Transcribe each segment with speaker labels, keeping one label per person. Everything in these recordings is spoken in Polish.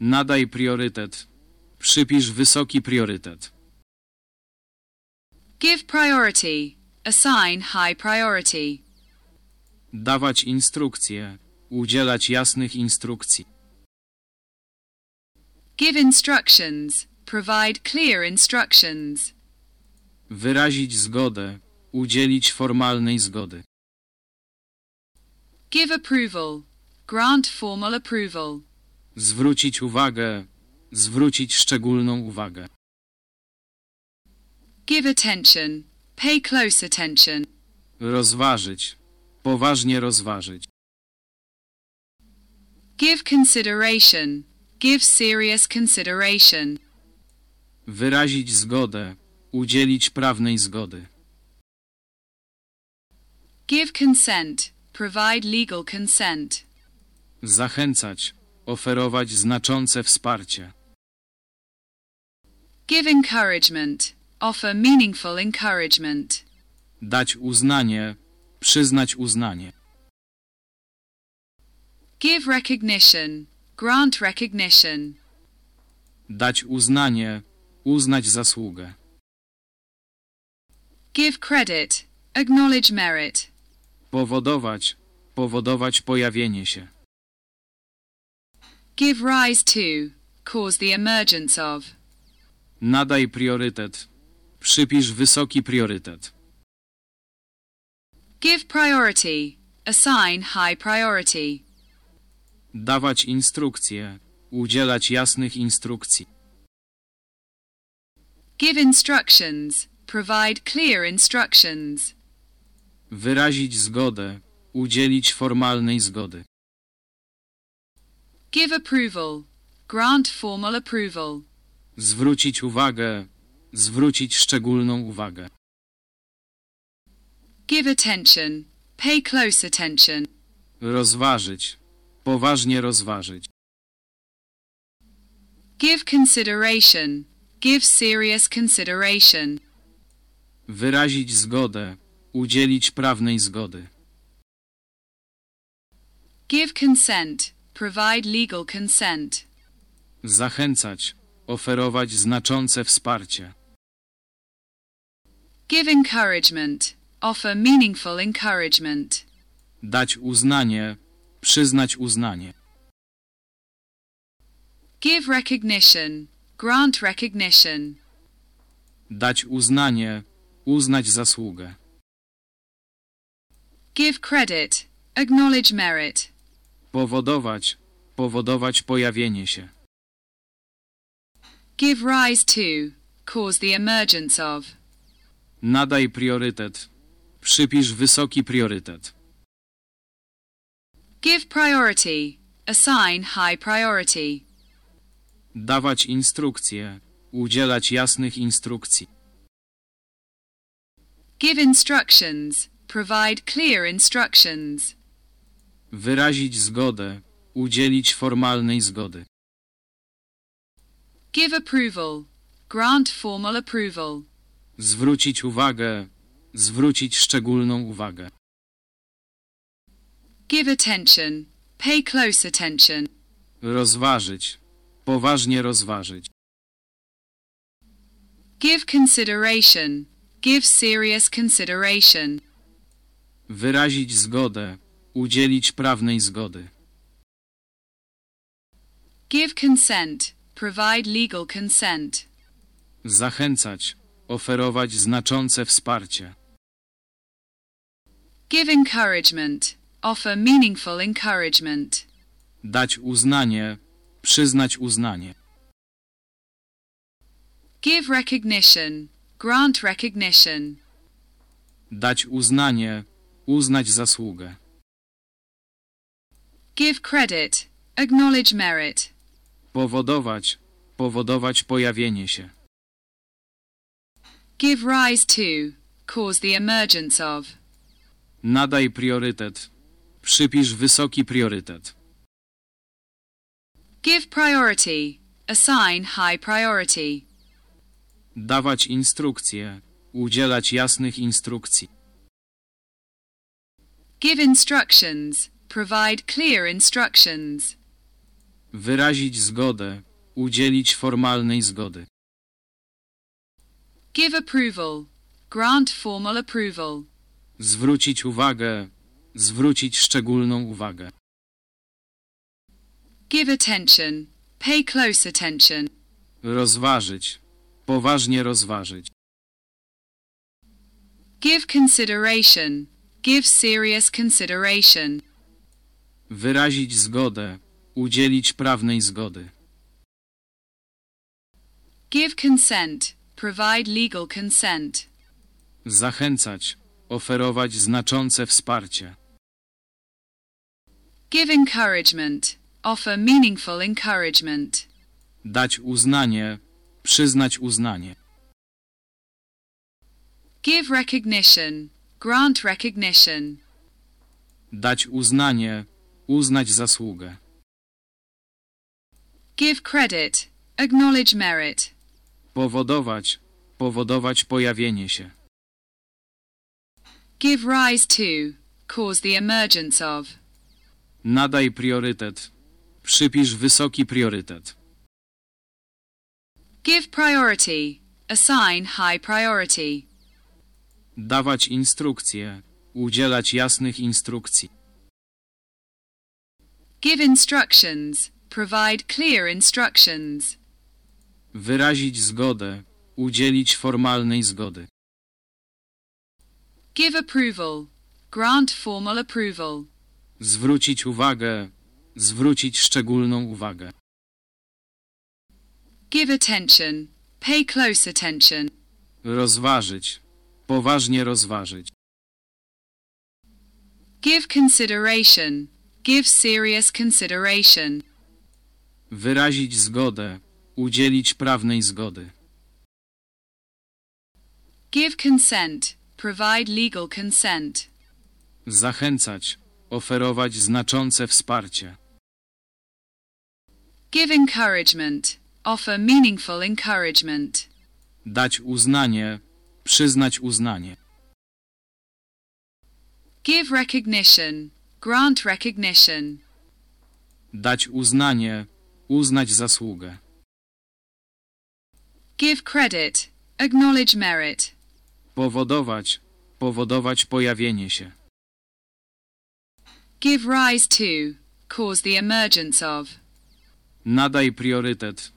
Speaker 1: Nadaj priorytet. Przypisz wysoki priorytet.
Speaker 2: Give priority. Assign high priority.
Speaker 1: Dawać instrukcje. Udzielać jasnych instrukcji.
Speaker 2: Give instructions. Provide clear instructions.
Speaker 1: Wyrazić zgodę. Udzielić formalnej zgody.
Speaker 2: Give approval. Grant formal approval.
Speaker 1: Zwrócić uwagę. Zwrócić szczególną uwagę.
Speaker 2: Give attention. Pay close attention.
Speaker 1: Rozważyć. Poważnie rozważyć.
Speaker 2: Give consideration. Give serious consideration.
Speaker 1: Wyrazić zgodę. Udzielić prawnej zgody.
Speaker 2: Give consent. Provide legal consent.
Speaker 1: Zachęcać. Oferować znaczące wsparcie.
Speaker 2: Give encouragement. Offer meaningful encouragement.
Speaker 1: Dać uznanie. Przyznać uznanie.
Speaker 2: Give recognition. Grant recognition.
Speaker 1: Dać uznanie. Uznać zasługę.
Speaker 2: Give credit. Acknowledge merit.
Speaker 1: Powodować. Powodować pojawienie się.
Speaker 2: Give rise to. Cause the emergence of.
Speaker 1: Nadaj priorytet. Przypisz wysoki priorytet.
Speaker 2: Give priority. Assign high priority.
Speaker 1: Dawać instrukcje. Udzielać jasnych instrukcji.
Speaker 2: Give instructions. Provide clear instructions.
Speaker 1: Wyrazić zgodę. Udzielić formalnej zgody.
Speaker 2: Give approval. Grant formal approval.
Speaker 1: Zwrócić uwagę. Zwrócić szczególną uwagę.
Speaker 2: Give attention. Pay close attention.
Speaker 1: Rozważyć. Poważnie rozważyć.
Speaker 2: Give consideration. Give serious consideration.
Speaker 1: Wyrazić zgodę. Udzielić prawnej zgody.
Speaker 2: Give consent. Provide legal consent.
Speaker 1: Zachęcać. Oferować znaczące wsparcie.
Speaker 2: Give encouragement. Offer meaningful encouragement.
Speaker 1: Dać uznanie. Przyznać uznanie.
Speaker 2: Give recognition. Grant recognition.
Speaker 1: Dać uznanie. Uznać zasługę.
Speaker 2: Give credit. Acknowledge merit.
Speaker 1: Powodować. Powodować pojawienie się.
Speaker 2: Give rise to. Cause the emergence of.
Speaker 1: Nadaj priorytet. Przypisz wysoki priorytet.
Speaker 2: Give priority. Assign high priority.
Speaker 1: Dawać instrukcje. Udzielać jasnych instrukcji.
Speaker 2: Give instructions. Provide clear instructions.
Speaker 1: Wyrazić zgodę. Udzielić formalnej zgody.
Speaker 2: Give approval. Grant formal approval.
Speaker 1: Zwrócić uwagę. Zwrócić szczególną uwagę.
Speaker 2: Give attention. Pay close attention.
Speaker 1: Rozważyć. Poważnie rozważyć.
Speaker 2: Give consideration. Give serious consideration.
Speaker 1: Wyrazić zgodę. Udzielić prawnej zgody.
Speaker 2: Give consent. Provide legal consent.
Speaker 1: Zachęcać. Oferować znaczące wsparcie.
Speaker 2: Give encouragement. Offer meaningful encouragement.
Speaker 1: Dać uznanie. Przyznać uznanie.
Speaker 2: Give recognition. Grant recognition.
Speaker 1: Dać uznanie. Uznać zasługę.
Speaker 2: Give credit. Acknowledge merit.
Speaker 1: Powodować. Powodować pojawienie się.
Speaker 2: Give rise to. Cause the emergence of.
Speaker 1: Nadaj priorytet. Przypisz wysoki priorytet.
Speaker 2: Give priority. Assign high priority.
Speaker 1: Dawać instrukcje. Udzielać jasnych instrukcji.
Speaker 2: Give instructions. Provide clear instructions.
Speaker 1: Wyrazić zgodę. Udzielić formalnej zgody.
Speaker 2: Give approval. Grant formal approval.
Speaker 1: Zwrócić uwagę. Zwrócić szczególną uwagę.
Speaker 2: Give attention. Pay close attention.
Speaker 1: Rozważyć. Poważnie rozważyć.
Speaker 2: Give consideration. Give serious consideration.
Speaker 1: Wyrazić zgodę. Udzielić prawnej zgody.
Speaker 2: Give consent. Provide legal consent.
Speaker 1: Zachęcać. Oferować znaczące wsparcie.
Speaker 2: Give encouragement. Offer meaningful encouragement.
Speaker 1: Dać uznanie. Przyznać uznanie.
Speaker 2: Give recognition. Grant recognition.
Speaker 1: Dać uznanie. Uznać zasługę.
Speaker 2: Give credit. Acknowledge merit.
Speaker 1: Powodować. Powodować pojawienie się.
Speaker 2: Give rise to. Cause the emergence of.
Speaker 1: Nadaj priorytet. Przypisz wysoki priorytet.
Speaker 2: Give priority. Assign high priority.
Speaker 1: Dawać instrukcje. Udzielać jasnych instrukcji.
Speaker 2: Give instructions. Provide clear instructions.
Speaker 1: Wyrazić zgodę. Udzielić formalnej zgody.
Speaker 2: Give approval. Grant formal approval.
Speaker 1: Zwrócić uwagę. Zwrócić szczególną uwagę.
Speaker 2: Give attention. Pay close attention.
Speaker 1: Rozważyć. Poważnie rozważyć.
Speaker 2: Give consideration. Give serious consideration.
Speaker 1: Wyrazić zgodę. Udzielić prawnej zgody.
Speaker 2: Give consent. Provide legal consent.
Speaker 1: Zachęcać. Oferować znaczące wsparcie.
Speaker 2: Give encouragement. Offer meaningful encouragement.
Speaker 1: Dać uznanie. Przyznać uznanie.
Speaker 2: Give recognition. Grant recognition.
Speaker 1: Dać uznanie. Uznać zasługę.
Speaker 2: Give credit. Acknowledge merit.
Speaker 1: Powodować. Powodować pojawienie się.
Speaker 2: Give rise to. Cause the emergence of.
Speaker 1: Nadaj priorytet.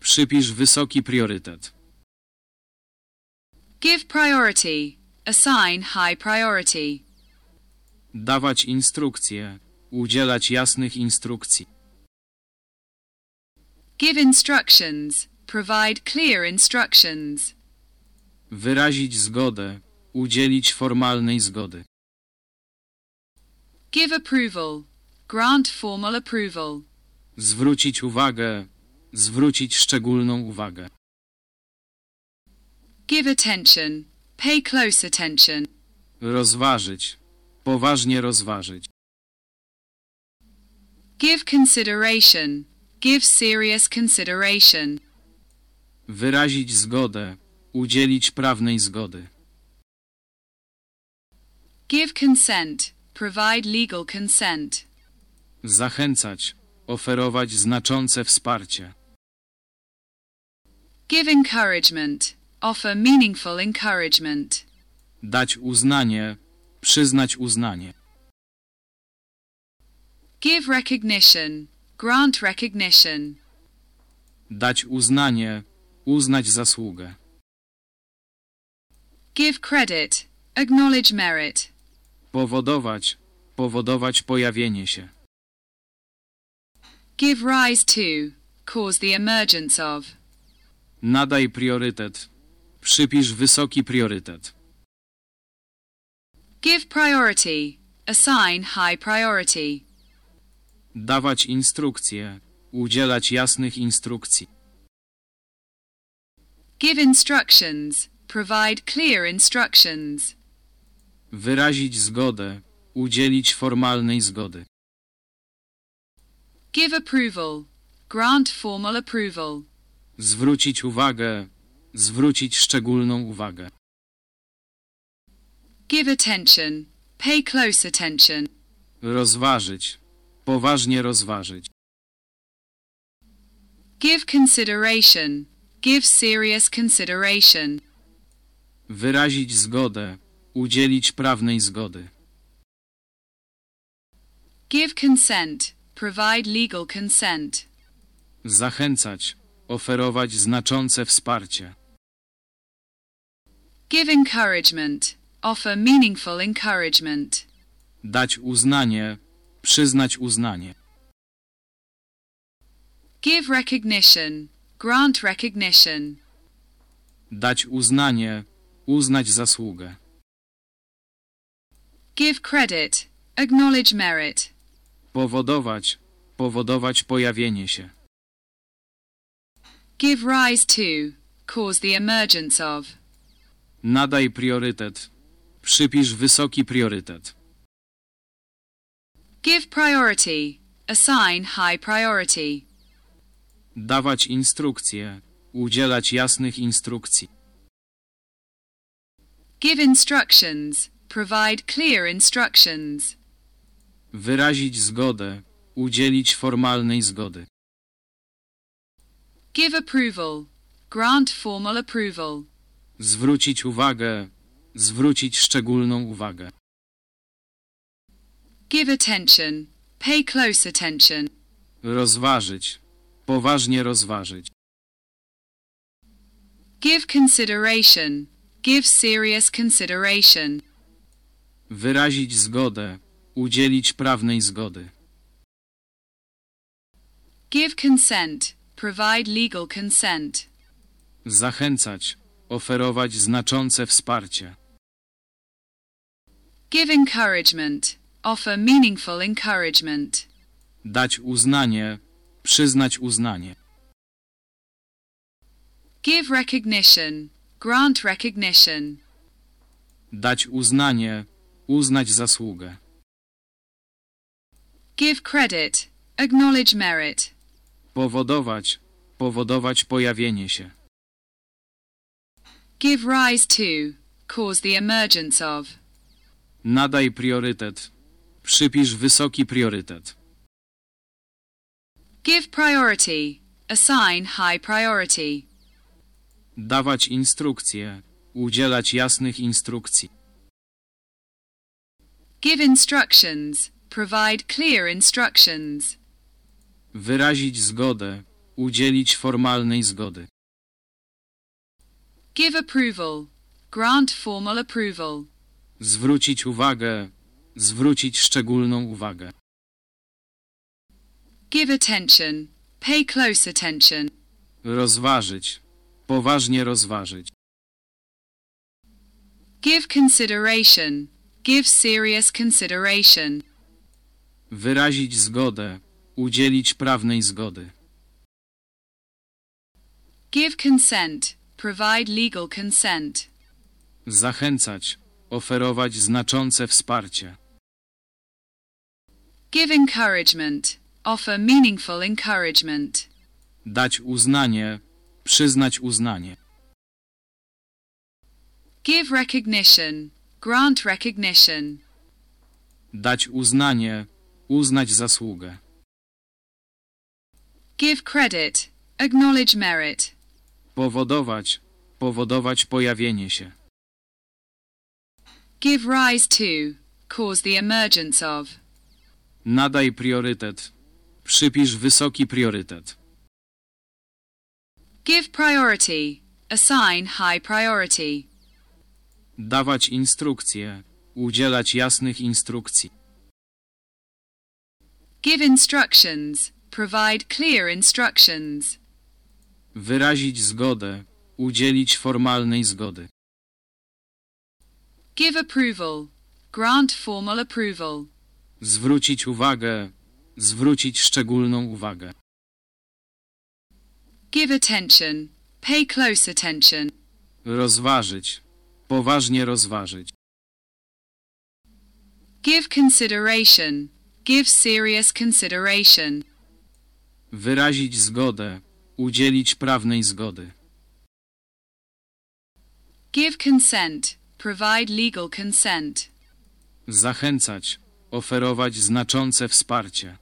Speaker 1: Przypisz wysoki priorytet.
Speaker 2: Give priority. Assign high priority.
Speaker 1: Dawać instrukcje. Udzielać jasnych instrukcji.
Speaker 2: Give instructions. Provide clear instructions.
Speaker 1: Wyrazić zgodę. Udzielić formalnej zgody.
Speaker 2: Give approval. Grant formal approval.
Speaker 1: Zwrócić uwagę. Zwrócić szczególną uwagę.
Speaker 2: Give attention. Pay close attention.
Speaker 1: Rozważyć. Poważnie rozważyć.
Speaker 2: Give consideration. Give serious consideration.
Speaker 1: Wyrazić zgodę. Udzielić prawnej zgody.
Speaker 2: Give consent. Provide legal consent.
Speaker 1: Zachęcać. Oferować znaczące wsparcie.
Speaker 2: Give encouragement. Offer meaningful encouragement.
Speaker 1: Dać uznanie. Przyznać uznanie.
Speaker 2: Give recognition. Grant recognition.
Speaker 1: Dać uznanie. Uznać zasługę.
Speaker 2: Give credit. Acknowledge merit.
Speaker 1: Powodować. Powodować pojawienie się.
Speaker 2: Give rise to. Cause the emergence of.
Speaker 1: Nadaj priorytet. Przypisz wysoki priorytet.
Speaker 2: Give priority. Assign high priority.
Speaker 1: Dawać instrukcje. Udzielać jasnych instrukcji.
Speaker 2: Give instructions. Provide clear instructions.
Speaker 1: Wyrazić zgodę. Udzielić formalnej zgody.
Speaker 2: Give approval. Grant formal approval.
Speaker 1: Zwrócić uwagę. Zwrócić szczególną uwagę.
Speaker 2: Give attention. Pay close attention.
Speaker 1: Rozważyć. Poważnie rozważyć.
Speaker 2: Give consideration. Give serious consideration.
Speaker 1: Wyrazić zgodę. Udzielić prawnej zgody.
Speaker 2: Give consent. Provide legal consent.
Speaker 1: Zachęcać. Oferować znaczące wsparcie.
Speaker 2: Give encouragement. Offer meaningful encouragement.
Speaker 1: Dać uznanie. Przyznać uznanie.
Speaker 2: Give recognition. Grant recognition.
Speaker 1: Dać uznanie. Uznać zasługę.
Speaker 2: Give credit. Acknowledge merit.
Speaker 1: Powodować. Powodować pojawienie się.
Speaker 2: Give rise to. Cause the emergence of.
Speaker 1: Nadaj priorytet. Przypisz wysoki priorytet.
Speaker 2: Give priority. Assign high priority.
Speaker 1: Dawać instrukcje. Udzielać jasnych instrukcji.
Speaker 2: Give instructions. Provide clear instructions.
Speaker 1: Wyrazić zgodę. Udzielić formalnej zgody.
Speaker 2: Give approval. Grant formal approval.
Speaker 1: Zwrócić uwagę. Zwrócić szczególną uwagę.
Speaker 2: Give attention. Pay close attention.
Speaker 1: Rozważyć. Poważnie rozważyć.
Speaker 2: Give consideration. Give serious consideration.
Speaker 1: Wyrazić zgodę. Udzielić prawnej zgody.
Speaker 2: Give consent. Provide legal consent.
Speaker 1: Zachęcać. Oferować znaczące wsparcie.
Speaker 2: Give encouragement. Offer meaningful encouragement.
Speaker 1: Dać uznanie. Przyznać uznanie.
Speaker 2: Give recognition. Grant recognition.
Speaker 1: Dać uznanie. Uznać zasługę.
Speaker 2: Give credit. Acknowledge merit.
Speaker 1: Powodować. Powodować pojawienie się.
Speaker 2: Give rise to. Cause the emergence of.
Speaker 1: Nadaj priorytet. Przypisz wysoki priorytet.
Speaker 2: Give priority. Assign high priority.
Speaker 1: Dawać instrukcje. Udzielać jasnych instrukcji.
Speaker 2: Give instructions. Provide clear instructions.
Speaker 1: Wyrazić zgodę. Udzielić formalnej zgody.
Speaker 2: Give approval. Grant formal approval.
Speaker 1: Zwrócić uwagę. Zwrócić szczególną uwagę.
Speaker 2: Give attention. Pay close attention.
Speaker 1: Rozważyć. Poważnie rozważyć.
Speaker 2: Give consideration. Give serious consideration.
Speaker 1: Wyrazić zgodę. Udzielić prawnej zgody.
Speaker 2: Give consent. Provide legal consent.
Speaker 1: Zachęcać. Oferować znaczące wsparcie.
Speaker 2: Give encouragement. Offer meaningful encouragement.
Speaker 1: Dać uznanie. Przyznać uznanie.
Speaker 2: Give recognition. Grant recognition.
Speaker 1: Dać uznanie. Uznać zasługę.
Speaker 2: Give credit. Acknowledge merit.
Speaker 1: Powodować. Powodować pojawienie się.
Speaker 2: Give rise to. Cause the emergence of.
Speaker 1: Nadaj priorytet. Przypisz wysoki priorytet.
Speaker 2: Give priority. Assign high priority.
Speaker 1: Dawać instrukcje. Udzielać jasnych instrukcji.
Speaker 2: Give instructions. Provide clear instructions.
Speaker 1: Wyrazić zgodę. Udzielić formalnej zgody.
Speaker 2: Give approval. Grant formal approval.
Speaker 1: Zwrócić uwagę. Zwrócić szczególną uwagę.
Speaker 2: Give attention. Pay close attention.
Speaker 1: Rozważyć. Poważnie rozważyć.
Speaker 2: Give consideration. Give serious consideration.
Speaker 1: Wyrazić zgodę. Udzielić prawnej zgody.
Speaker 2: Give consent. Provide legal consent.
Speaker 1: Zachęcać. Oferować znaczące wsparcie.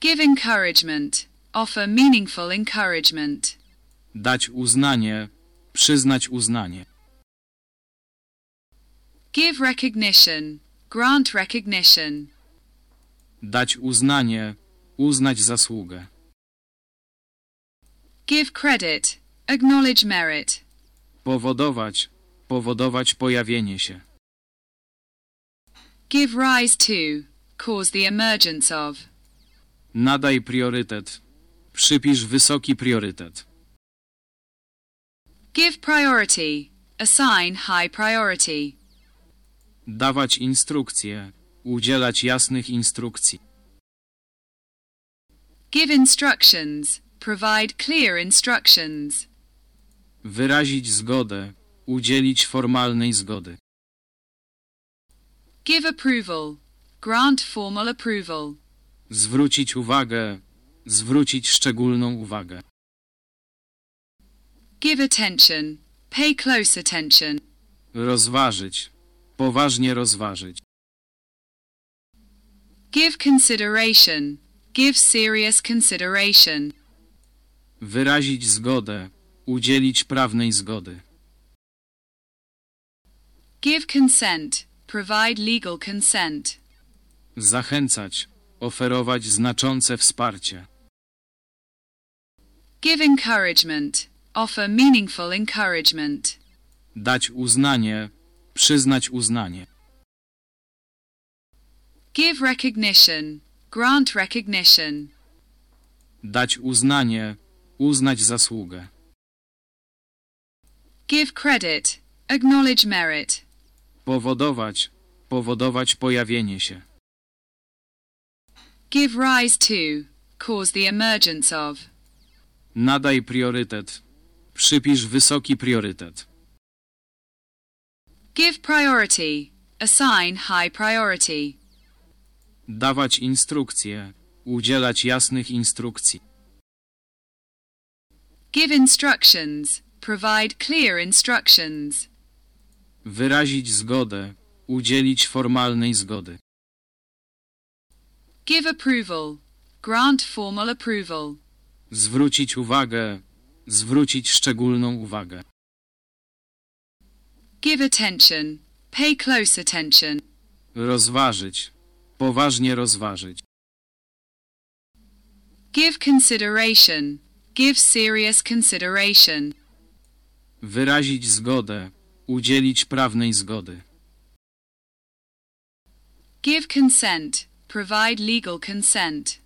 Speaker 2: Give encouragement. offer meaningful encouragement.
Speaker 1: Dać uznanie, przyznać uznanie.
Speaker 2: Give recognition, grant recognition.
Speaker 1: Dać uznanie, uznać zasługę.
Speaker 2: Give credit, acknowledge merit.
Speaker 1: Powodować, powodować pojawienie się.
Speaker 2: Give rise to, cause the emergence of.
Speaker 1: Nadaj priorytet. Przypisz wysoki priorytet.
Speaker 2: Give priority, assign high priority.
Speaker 1: Dawać instrukcje. Udzielać jasnych instrukcji.
Speaker 2: Give instructions, provide clear instructions.
Speaker 1: Wyrazić zgodę. Udzielić formalnej zgody.
Speaker 2: Give approval, grant formal approval.
Speaker 1: Zwrócić uwagę. Zwrócić szczególną uwagę.
Speaker 2: Give attention, pay close attention.
Speaker 1: Rozważyć. Poważnie rozważyć.
Speaker 2: Give consideration, give serious consideration.
Speaker 1: Wyrazić zgodę. Udzielić prawnej zgody.
Speaker 2: Give consent, provide legal consent.
Speaker 1: Zachęcać. Oferować znaczące wsparcie.
Speaker 2: Give encouragement, offer meaningful encouragement.
Speaker 1: Dać uznanie. Przyznać uznanie.
Speaker 2: Give recognition, grant recognition.
Speaker 1: Dać uznanie. Uznać zasługę.
Speaker 2: Give credit, acknowledge merit.
Speaker 1: Powodować. Powodować pojawienie się.
Speaker 2: Give rise to, cause the emergence of.
Speaker 1: Nadaj priorytet. Przypisz wysoki priorytet.
Speaker 2: Give priority, assign high priority.
Speaker 1: Dawać instrukcje. Udzielać jasnych instrukcji.
Speaker 2: Give instructions, provide clear instructions.
Speaker 1: Wyrazić zgodę. Udzielić formalnej zgody.
Speaker 2: Give approval, grant formal approval.
Speaker 1: Zwrócić uwagę. Zwrócić szczególną uwagę.
Speaker 2: Give attention, pay close attention.
Speaker 1: Rozważyć. Poważnie rozważyć.
Speaker 2: Give consideration, give serious consideration.
Speaker 1: Wyrazić zgodę. Udzielić prawnej zgody.
Speaker 2: Give consent, provide legal consent.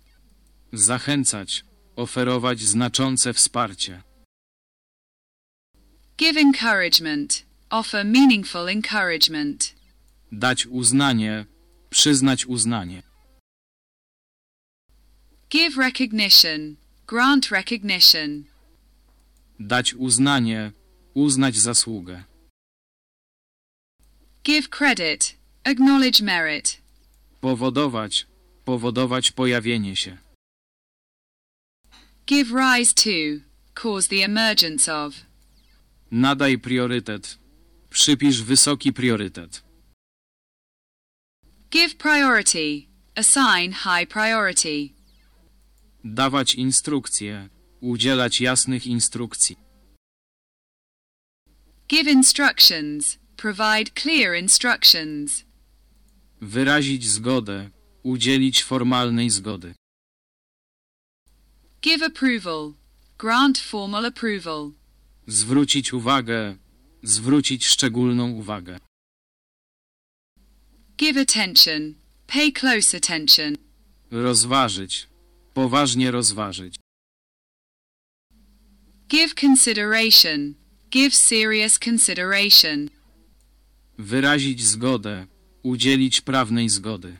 Speaker 1: Zachęcać. Oferować znaczące wsparcie.
Speaker 2: Give encouragement, offer meaningful encouragement.
Speaker 1: Dać uznanie. Przyznać uznanie.
Speaker 2: Give recognition, grant recognition.
Speaker 1: Dać uznanie. Uznać zasługę.
Speaker 2: Give credit, acknowledge merit.
Speaker 1: Powodować. Powodować pojawienie się.
Speaker 2: Give rise to, cause the emergence of.
Speaker 1: Nadaj priorytet. Przypisz wysoki priorytet.
Speaker 2: Give priority, assign high priority.
Speaker 1: Dawać instrukcje. Udzielać jasnych instrukcji.
Speaker 2: Give instructions, provide clear instructions.
Speaker 1: Wyrazić zgodę. Udzielić formalnej zgody.
Speaker 2: Give approval, grant formal approval.
Speaker 1: Zwrócić uwagę. Zwrócić szczególną uwagę.
Speaker 2: Give attention, pay close attention.
Speaker 1: Rozważyć. Poważnie rozważyć.
Speaker 2: Give consideration, give serious consideration.
Speaker 1: Wyrazić zgodę. Udzielić prawnej zgody.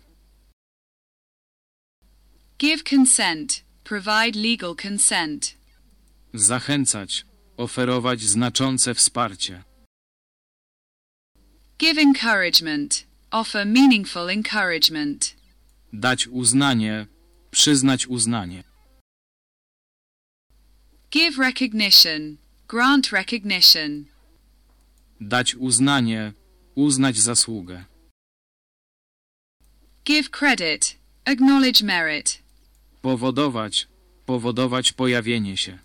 Speaker 2: Give consent, provide legal consent.
Speaker 1: Zachęcać. Oferować znaczące wsparcie.
Speaker 2: Give encouragement, offer meaningful encouragement.
Speaker 1: Dać uznanie. Przyznać uznanie.
Speaker 2: Give recognition, grant recognition.
Speaker 1: Dać uznanie. Uznać zasługę.
Speaker 2: Give credit, acknowledge merit.
Speaker 1: Powodować. powodować pojawienie się.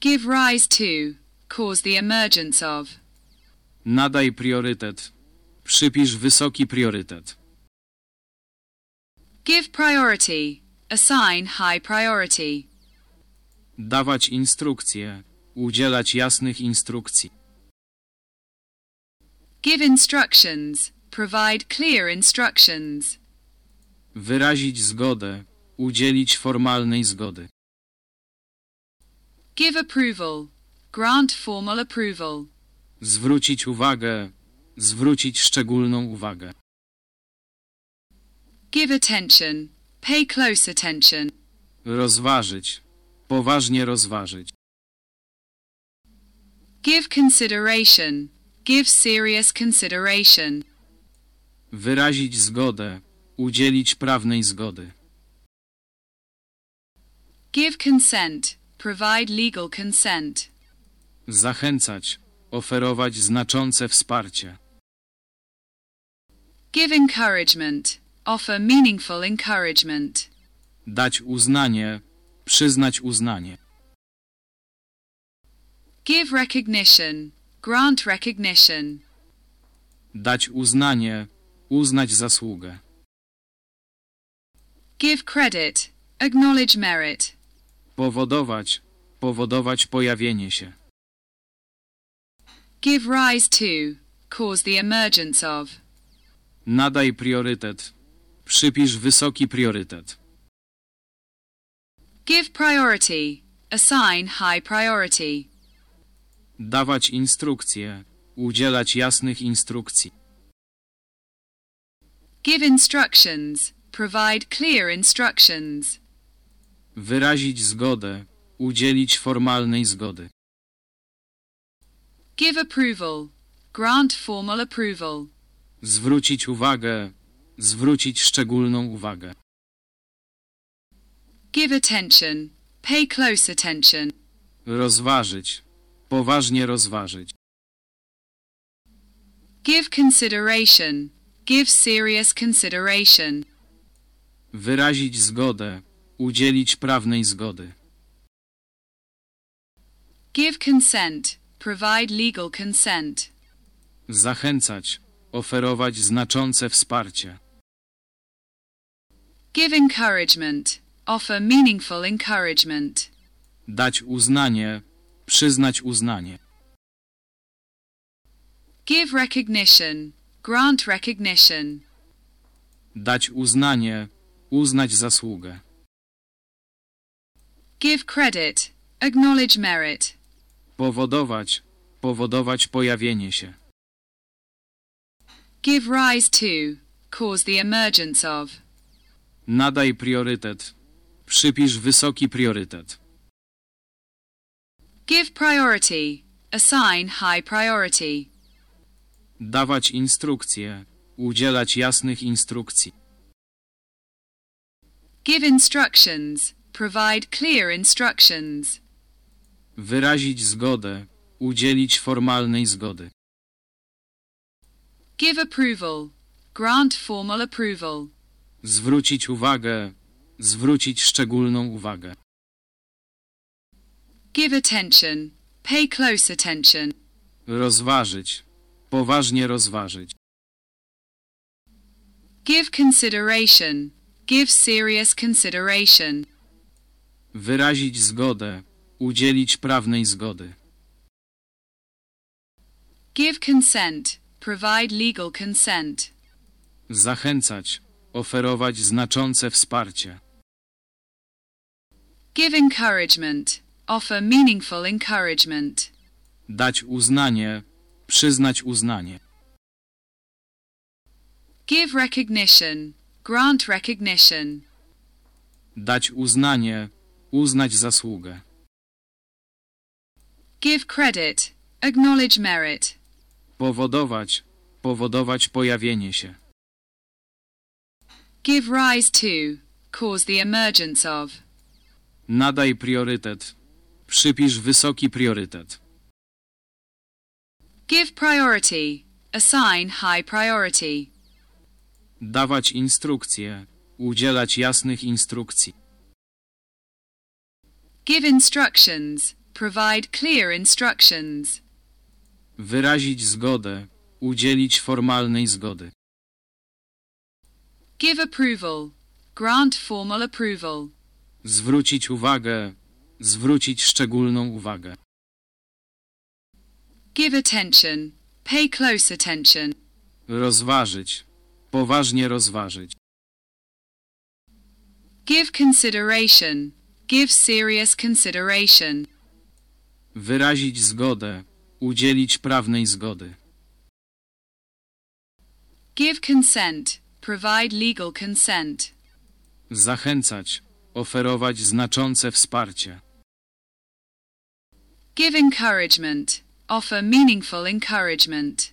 Speaker 2: Give rise to. Cause the emergence of.
Speaker 1: Nadaj priorytet. Przypisz wysoki priorytet.
Speaker 2: Give priority. Assign high priority.
Speaker 1: Dawać instrukcje. Udzielać jasnych instrukcji.
Speaker 2: Give instructions. Provide clear instructions.
Speaker 1: Wyrazić zgodę. Udzielić formalnej zgody.
Speaker 2: Give approval. Grant formal approval.
Speaker 1: Zwrócić uwagę. Zwrócić szczególną uwagę.
Speaker 2: Give attention. Pay close attention.
Speaker 1: Rozważyć. Poważnie rozważyć.
Speaker 2: Give consideration. Give serious consideration.
Speaker 1: Wyrazić zgodę. Udzielić prawnej zgody.
Speaker 2: Give consent. Provide legal consent.
Speaker 1: Zachęcać. Oferować znaczące wsparcie.
Speaker 2: Give encouragement. Offer meaningful encouragement.
Speaker 1: Dać uznanie. Przyznać uznanie.
Speaker 2: Give recognition. Grant recognition.
Speaker 1: Dać uznanie. Uznać zasługę.
Speaker 2: Give credit. Acknowledge merit.
Speaker 1: Powodować. Powodować pojawienie się.
Speaker 2: Give rise to. Cause the emergence of.
Speaker 1: Nadaj priorytet. Przypisz wysoki priorytet.
Speaker 2: Give priority. Assign high priority.
Speaker 1: Dawać instrukcje. Udzielać jasnych instrukcji.
Speaker 2: Give instructions. Provide clear instructions.
Speaker 1: Wyrazić zgodę. Udzielić formalnej zgody.
Speaker 2: Give approval. Grant formal approval.
Speaker 1: Zwrócić uwagę. Zwrócić szczególną uwagę.
Speaker 2: Give attention. Pay close attention.
Speaker 1: Rozważyć. Poważnie rozważyć.
Speaker 2: Give consideration. Give serious consideration.
Speaker 1: Wyrazić zgodę. Udzielić prawnej zgody.
Speaker 2: Give consent. Provide legal consent.
Speaker 1: Zachęcać. Oferować znaczące wsparcie.
Speaker 2: Give encouragement. Offer meaningful encouragement.
Speaker 1: Dać uznanie. Przyznać uznanie.
Speaker 2: Give recognition. Grant recognition.
Speaker 1: Dać uznanie. Uznać zasługę.
Speaker 2: Give credit. Acknowledge merit.
Speaker 1: Powodować. Powodować pojawienie się.
Speaker 2: Give rise to. Cause the emergence of.
Speaker 1: Nadaj priorytet. Przypisz wysoki priorytet.
Speaker 2: Give priority. Assign high priority.
Speaker 1: Dawać instrukcje. Udzielać jasnych instrukcji.
Speaker 2: Give instructions. Provide clear instructions.
Speaker 1: Wyrazić zgodę. Udzielić formalnej zgody.
Speaker 2: Give approval. Grant formal approval.
Speaker 1: Zwrócić uwagę. Zwrócić szczególną uwagę.
Speaker 2: Give attention. Pay close attention.
Speaker 1: Rozważyć. Poważnie rozważyć.
Speaker 2: Give consideration. Give serious consideration.
Speaker 1: Wyrazić zgodę. Udzielić prawnej zgody.
Speaker 2: Give consent. Provide legal consent.
Speaker 1: Zachęcać. Oferować znaczące wsparcie.
Speaker 2: Give encouragement. Offer meaningful encouragement.
Speaker 1: Dać uznanie. Przyznać uznanie.
Speaker 2: Give recognition. Grant recognition.
Speaker 1: Dać uznanie. Uznać zasługę.
Speaker 2: Give credit. Acknowledge merit.
Speaker 1: Powodować. Powodować pojawienie się.
Speaker 2: Give rise to. Cause the emergence of.
Speaker 1: Nadaj priorytet. Przypisz wysoki priorytet.
Speaker 2: Give priority. Assign high priority.
Speaker 1: Dawać instrukcje. Udzielać jasnych instrukcji.
Speaker 2: Give instructions. Provide clear instructions.
Speaker 1: Wyrazić zgodę. Udzielić formalnej zgody.
Speaker 2: Give approval. Grant formal approval.
Speaker 1: Zwrócić uwagę. Zwrócić szczególną uwagę.
Speaker 2: Give attention. Pay close attention.
Speaker 1: Rozważyć. Poważnie rozważyć.
Speaker 2: Give consideration. Give serious consideration.
Speaker 1: Wyrazić zgodę. Udzielić prawnej zgody.
Speaker 2: Give consent. Provide legal consent.
Speaker 1: Zachęcać. Oferować znaczące wsparcie.
Speaker 2: Give encouragement. Offer meaningful encouragement.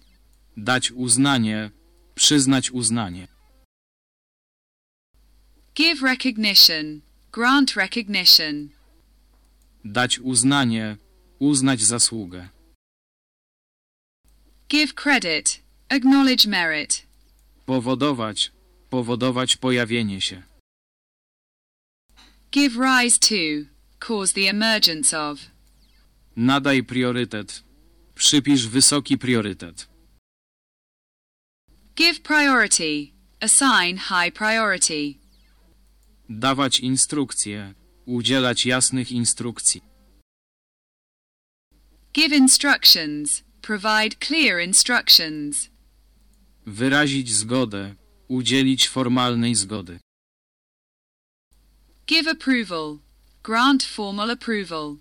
Speaker 1: Dać uznanie. Przyznać uznanie.
Speaker 2: Give recognition. Grant recognition.
Speaker 1: Dać uznanie. Uznać zasługę.
Speaker 2: Give credit. Acknowledge merit.
Speaker 1: Powodować. Powodować pojawienie się.
Speaker 2: Give rise to. Cause the emergence of.
Speaker 1: Nadaj priorytet. Przypisz wysoki priorytet.
Speaker 2: Give priority. Assign high priority.
Speaker 1: Dawać instrukcje. Udzielać jasnych instrukcji.
Speaker 2: Give instructions. Provide clear instructions.
Speaker 1: Wyrazić zgodę. Udzielić formalnej zgody.
Speaker 2: Give approval. Grant formal approval.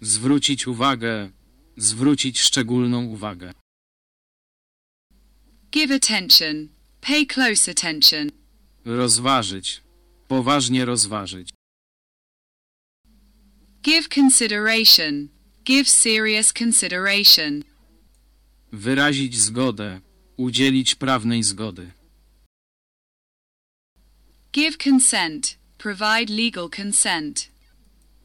Speaker 1: Zwrócić uwagę. Zwrócić szczególną uwagę.
Speaker 2: Give attention. Pay close attention.
Speaker 1: Rozważyć. Poważnie rozważyć.
Speaker 2: Give consideration. Give serious consideration.
Speaker 1: Wyrazić zgodę. Udzielić prawnej zgody.
Speaker 2: Give consent. Provide legal consent.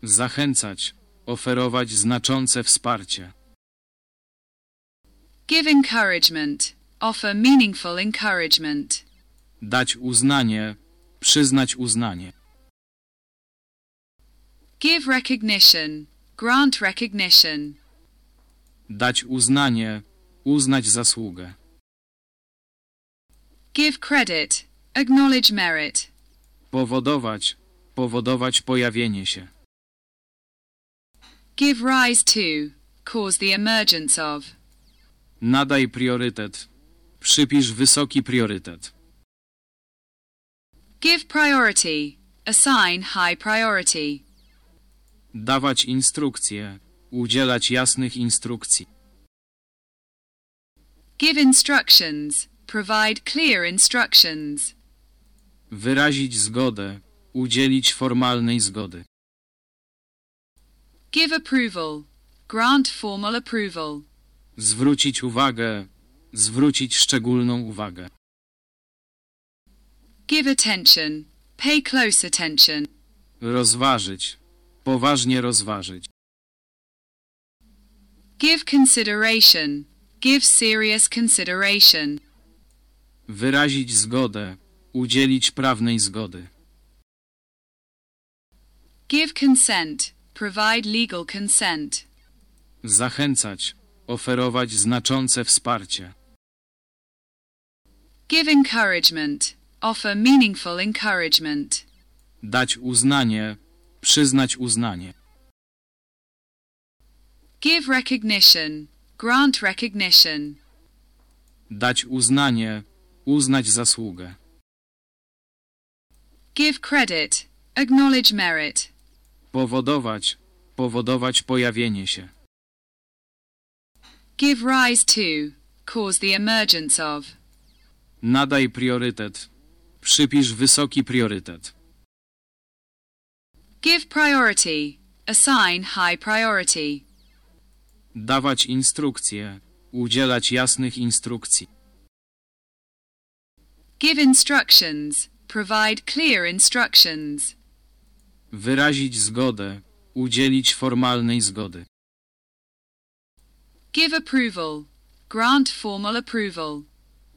Speaker 1: Zachęcać. Oferować znaczące wsparcie.
Speaker 2: Give encouragement. Offer meaningful encouragement.
Speaker 1: Dać uznanie. Przyznać uznanie.
Speaker 2: Give recognition. Grant recognition.
Speaker 1: Dać uznanie. Uznać zasługę.
Speaker 2: Give credit. Acknowledge merit.
Speaker 1: Powodować. Powodować pojawienie się.
Speaker 2: Give rise to. Cause the emergence of.
Speaker 1: Nadaj priorytet. Przypisz wysoki priorytet.
Speaker 2: Give priority. Assign high priority.
Speaker 1: Dawać instrukcje. Udzielać jasnych instrukcji.
Speaker 2: Give instructions. Provide clear instructions.
Speaker 1: Wyrazić zgodę. Udzielić formalnej zgody.
Speaker 2: Give approval. Grant formal approval.
Speaker 1: Zwrócić uwagę. Zwrócić szczególną uwagę.
Speaker 2: Give attention. Pay close attention.
Speaker 1: Rozważyć. Poważnie rozważyć.
Speaker 2: Give consideration. Give serious consideration.
Speaker 1: Wyrazić zgodę. Udzielić prawnej zgody.
Speaker 2: Give consent. Provide legal consent.
Speaker 1: Zachęcać. Oferować znaczące wsparcie.
Speaker 2: Give encouragement. Offer meaningful encouragement.
Speaker 1: Dać uznanie. Przyznać uznanie.
Speaker 2: Give recognition. Grant recognition.
Speaker 1: Dać uznanie. Uznać zasługę.
Speaker 2: Give credit. Acknowledge merit.
Speaker 1: Powodować. Powodować pojawienie się.
Speaker 2: Give rise to. Cause the emergence of.
Speaker 1: Nadaj priorytet. Przypisz wysoki priorytet.
Speaker 2: Give priority. Assign high priority.
Speaker 1: Dawać instrukcje. Udzielać jasnych instrukcji.
Speaker 2: Give instructions. Provide clear instructions.
Speaker 1: Wyrazić zgodę. Udzielić formalnej zgody.
Speaker 2: Give approval. Grant formal approval.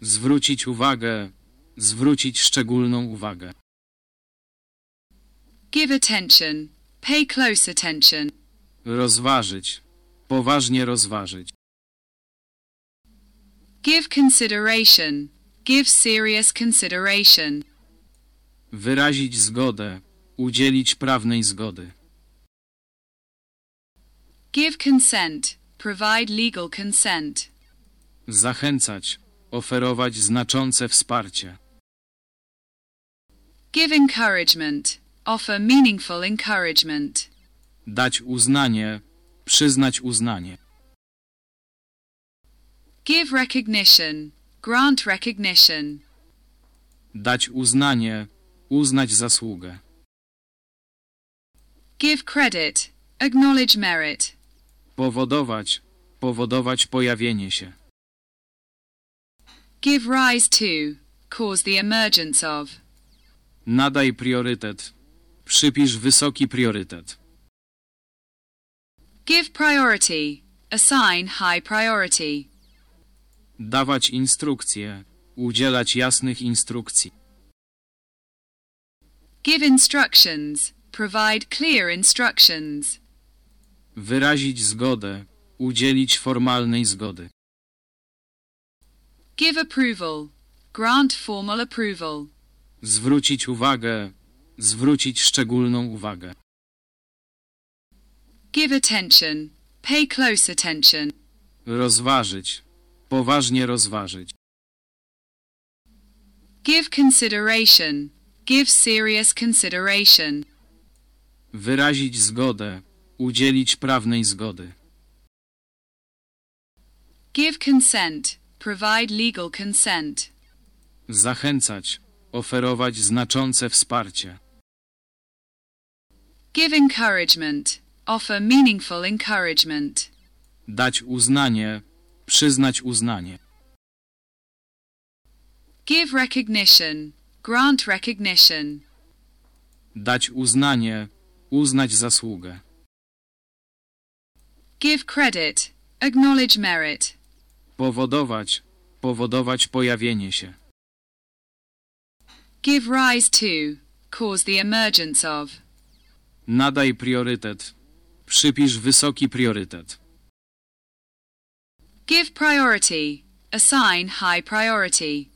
Speaker 1: Zwrócić uwagę. Zwrócić szczególną uwagę.
Speaker 2: Give attention. pay close attention.
Speaker 1: Rozważyć. Poważnie rozważyć.
Speaker 2: Give consideration. Give serious consideration.
Speaker 1: Wyrazić zgodę. Udzielić prawnej zgody.
Speaker 2: Give consent. Provide legal consent.
Speaker 1: Zachęcać. Oferować znaczące wsparcie.
Speaker 2: Give encouragement. Offer meaningful encouragement.
Speaker 1: Dać uznanie. Przyznać uznanie.
Speaker 2: Give recognition. Grant recognition.
Speaker 1: Dać uznanie. Uznać zasługę.
Speaker 2: Give credit. Acknowledge merit.
Speaker 1: Powodować. Powodować pojawienie się.
Speaker 2: Give rise to. Cause the emergence of.
Speaker 1: Nadaj priorytet. Przypisz wysoki priorytet.
Speaker 2: Give priority. Assign high priority.
Speaker 1: Dawać instrukcje. Udzielać jasnych instrukcji.
Speaker 2: Give instructions. Provide clear instructions.
Speaker 1: Wyrazić zgodę. Udzielić formalnej zgody.
Speaker 2: Give approval. Grant formal approval.
Speaker 1: Zwrócić uwagę. Zwrócić szczególną uwagę.
Speaker 2: Give attention. Pay close attention.
Speaker 1: Rozważyć. Poważnie rozważyć.
Speaker 2: Give consideration. Give serious consideration.
Speaker 1: Wyrazić zgodę. Udzielić prawnej zgody.
Speaker 2: Give consent. Provide legal consent.
Speaker 1: Zachęcać. Oferować znaczące wsparcie.
Speaker 2: Give encouragement. Offer meaningful encouragement.
Speaker 1: Dać uznanie. Przyznać uznanie.
Speaker 2: Give recognition. Grant recognition.
Speaker 1: Dać uznanie. Uznać zasługę.
Speaker 2: Give credit. Acknowledge merit.
Speaker 1: Powodować. Powodować pojawienie się.
Speaker 2: Give rise to. Cause the emergence of.
Speaker 1: Nadaj priorytet. Przypisz wysoki priorytet.
Speaker 2: Give priority. Assign high priority.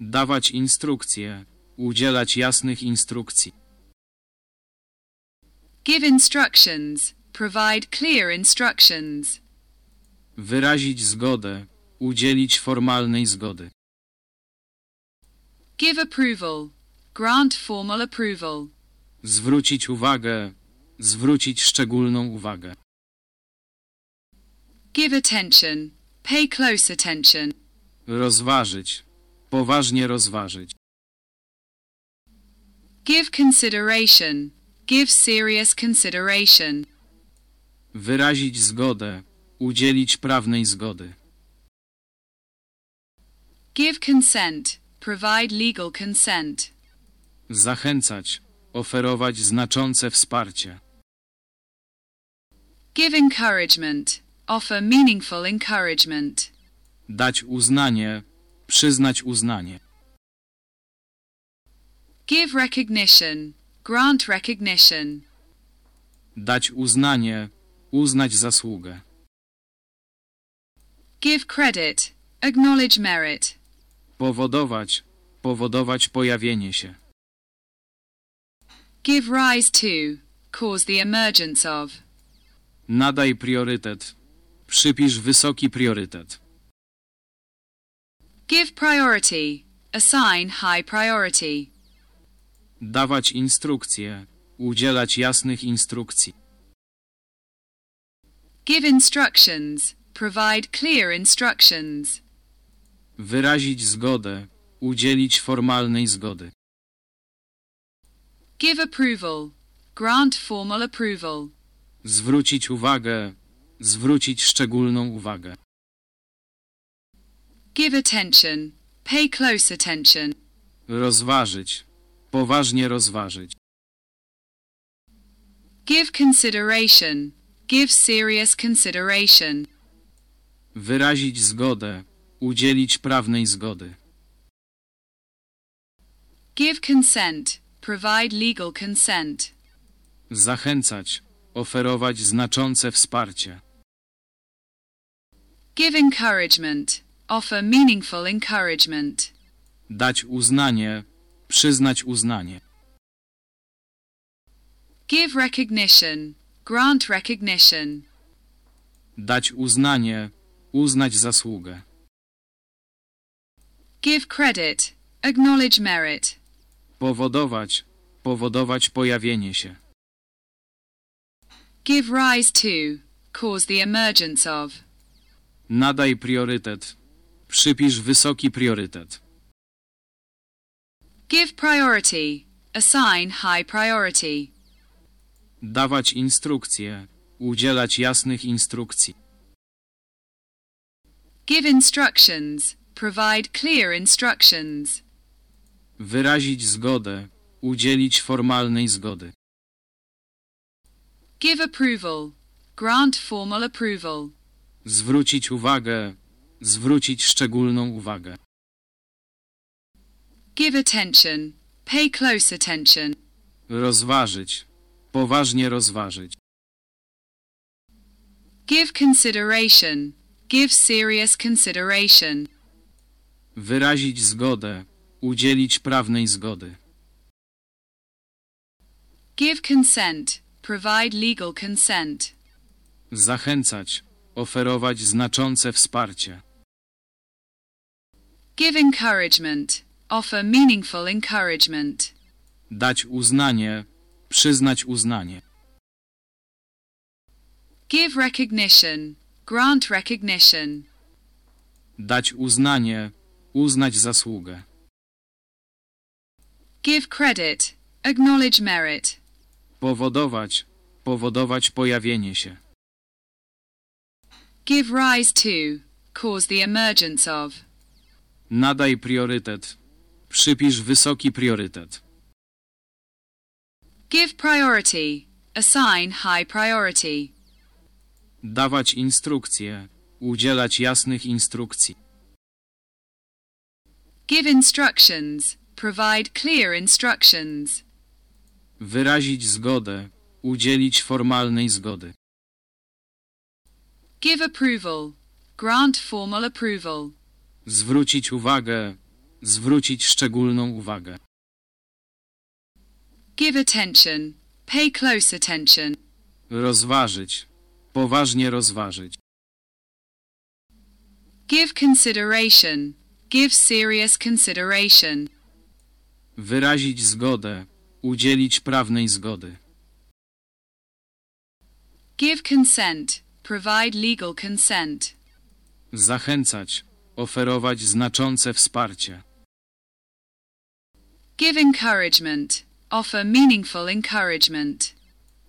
Speaker 1: Dawać instrukcje. Udzielać jasnych instrukcji.
Speaker 2: Give instructions. Provide clear instructions.
Speaker 1: Wyrazić zgodę. Udzielić formalnej zgody.
Speaker 2: Give approval. Grant formal approval.
Speaker 1: Zwrócić uwagę. Zwrócić szczególną uwagę.
Speaker 2: Give attention. Pay close attention.
Speaker 1: Rozważyć. Poważnie rozważyć.
Speaker 2: Give consideration. Give serious consideration.
Speaker 1: Wyrazić zgodę. Udzielić prawnej zgody.
Speaker 2: Give consent. Provide legal consent.
Speaker 1: Zachęcać. Oferować znaczące wsparcie.
Speaker 2: Give encouragement. Offer meaningful encouragement.
Speaker 1: Dać uznanie. Przyznać uznanie.
Speaker 2: Give recognition. Grant recognition.
Speaker 1: Dać uznanie. Uznać zasługę.
Speaker 2: Give credit. Acknowledge merit.
Speaker 1: Powodować. Powodować pojawienie się.
Speaker 2: Give rise to. Cause the emergence of.
Speaker 1: Nadaj priorytet. Przypisz wysoki priorytet.
Speaker 2: Give priority. Assign high priority.
Speaker 1: Dawać instrukcje. Udzielać jasnych instrukcji.
Speaker 2: Give instructions. Provide clear instructions.
Speaker 1: Wyrazić zgodę. Udzielić formalnej zgody.
Speaker 2: Give approval. Grant formal approval.
Speaker 1: Zwrócić uwagę. Zwrócić szczególną uwagę.
Speaker 2: Give attention. Pay close attention.
Speaker 1: Rozważyć. Poważnie rozważyć.
Speaker 2: Give consideration. Give serious consideration.
Speaker 1: Wyrazić zgodę. Udzielić prawnej zgody.
Speaker 2: Give consent. Provide legal consent.
Speaker 1: Zachęcać. Oferować znaczące wsparcie.
Speaker 2: Give encouragement. Offer meaningful encouragement.
Speaker 1: Dać uznanie. Przyznać uznanie.
Speaker 2: Give recognition. Grant recognition.
Speaker 1: Dać uznanie. Uznać zasługę.
Speaker 2: Give credit. Acknowledge merit.
Speaker 1: Powodować. Powodować pojawienie się.
Speaker 2: Give rise to. Cause the emergence of.
Speaker 1: Nadaj priorytet. Przypisz wysoki priorytet.
Speaker 2: Give priority. Assign high priority.
Speaker 1: Dawać instrukcje. Udzielać jasnych instrukcji.
Speaker 2: Give instructions. Provide clear instructions.
Speaker 1: Wyrazić zgodę. Udzielić formalnej zgody.
Speaker 2: Give approval. Grant formal approval.
Speaker 1: Zwrócić uwagę. Zwrócić szczególną uwagę.
Speaker 2: Give attention. Pay close attention.
Speaker 1: Rozważyć. Poważnie rozważyć.
Speaker 2: Give consideration. Give serious consideration.
Speaker 1: Wyrazić zgodę. Udzielić prawnej zgody.
Speaker 2: Give consent. Provide legal consent.
Speaker 1: Zachęcać. Oferować znaczące wsparcie.
Speaker 2: Give encouragement. Offer meaningful encouragement.
Speaker 1: Dać uznanie. Przyznać uznanie.
Speaker 2: Give recognition. Grant recognition.
Speaker 1: Dać uznanie. Uznać zasługę.
Speaker 2: Give credit. Acknowledge merit.
Speaker 1: Powodować. Powodować pojawienie się.
Speaker 2: Give rise to. Cause the emergence of.
Speaker 1: Nadaj priorytet. Przypisz wysoki priorytet.
Speaker 2: Give priority. Assign high priority.
Speaker 1: Dawać instrukcje. Udzielać jasnych instrukcji.
Speaker 2: Give instructions. Provide clear instructions.
Speaker 1: Wyrazić zgodę. Udzielić formalnej zgody.
Speaker 2: Give approval. Grant formal approval.
Speaker 1: Zwrócić uwagę. Zwrócić szczególną uwagę.
Speaker 2: Give attention. Pay close attention.
Speaker 1: Rozważyć. Poważnie rozważyć.
Speaker 2: Give consideration. Give serious consideration.
Speaker 1: Wyrazić zgodę. Udzielić prawnej zgody.
Speaker 2: Give consent. Provide legal consent.
Speaker 1: Zachęcać. Oferować znaczące wsparcie.
Speaker 2: Give encouragement. Offer meaningful encouragement.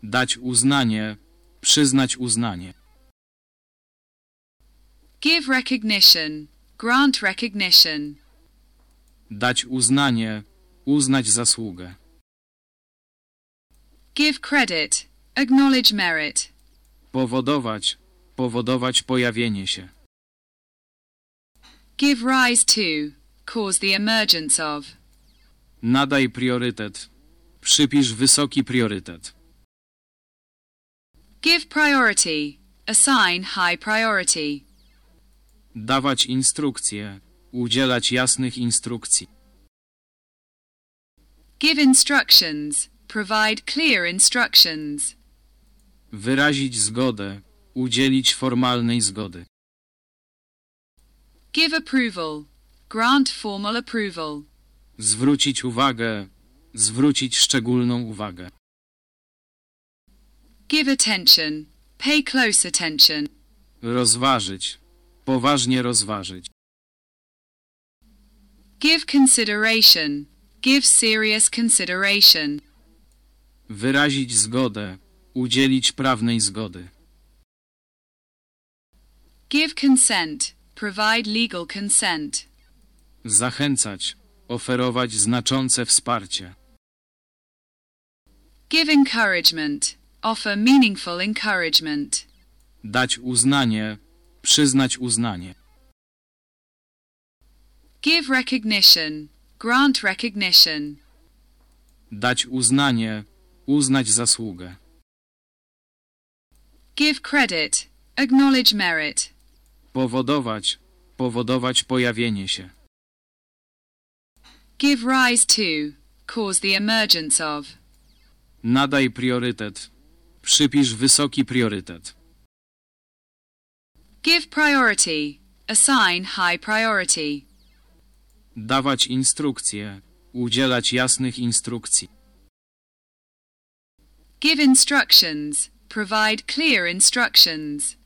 Speaker 1: Dać uznanie. Przyznać uznanie.
Speaker 2: Give recognition. Grant recognition.
Speaker 1: Dać uznanie. Uznać zasługę.
Speaker 2: Give credit. Acknowledge merit.
Speaker 1: Powodować. Powodować pojawienie się.
Speaker 2: Give rise to. Cause the emergence of.
Speaker 1: Nadaj priorytet. Przypisz wysoki priorytet.
Speaker 2: Give priority. Assign high priority.
Speaker 1: Dawać instrukcje. Udzielać jasnych instrukcji.
Speaker 2: Give instructions. Provide clear instructions.
Speaker 1: Wyrazić zgodę. Udzielić formalnej zgody.
Speaker 2: Give approval. Grant formal approval.
Speaker 1: Zwrócić uwagę. Zwrócić szczególną uwagę.
Speaker 2: Give attention. Pay close attention.
Speaker 1: Rozważyć. Poważnie rozważyć.
Speaker 2: Give consideration. Give serious consideration.
Speaker 1: Wyrazić zgodę. Udzielić prawnej zgody.
Speaker 2: Give consent. Provide legal consent.
Speaker 1: Zachęcać. Oferować znaczące wsparcie.
Speaker 2: Give encouragement. Offer meaningful encouragement.
Speaker 1: Dać uznanie. Przyznać uznanie.
Speaker 2: Give recognition. Grant recognition.
Speaker 1: Dać uznanie. uznać zasługę.
Speaker 2: Give credit. Acknowledge merit.
Speaker 1: Powodować, powodować pojawienie się.
Speaker 2: Give rise to. Cause the emergence of.
Speaker 1: Nadaj priorytet. Przypisz wysoki priorytet.
Speaker 2: Give priority. Assign high priority.
Speaker 1: Dawać instrukcje. Udzielać jasnych instrukcji.
Speaker 2: Give instructions. Provide clear instructions.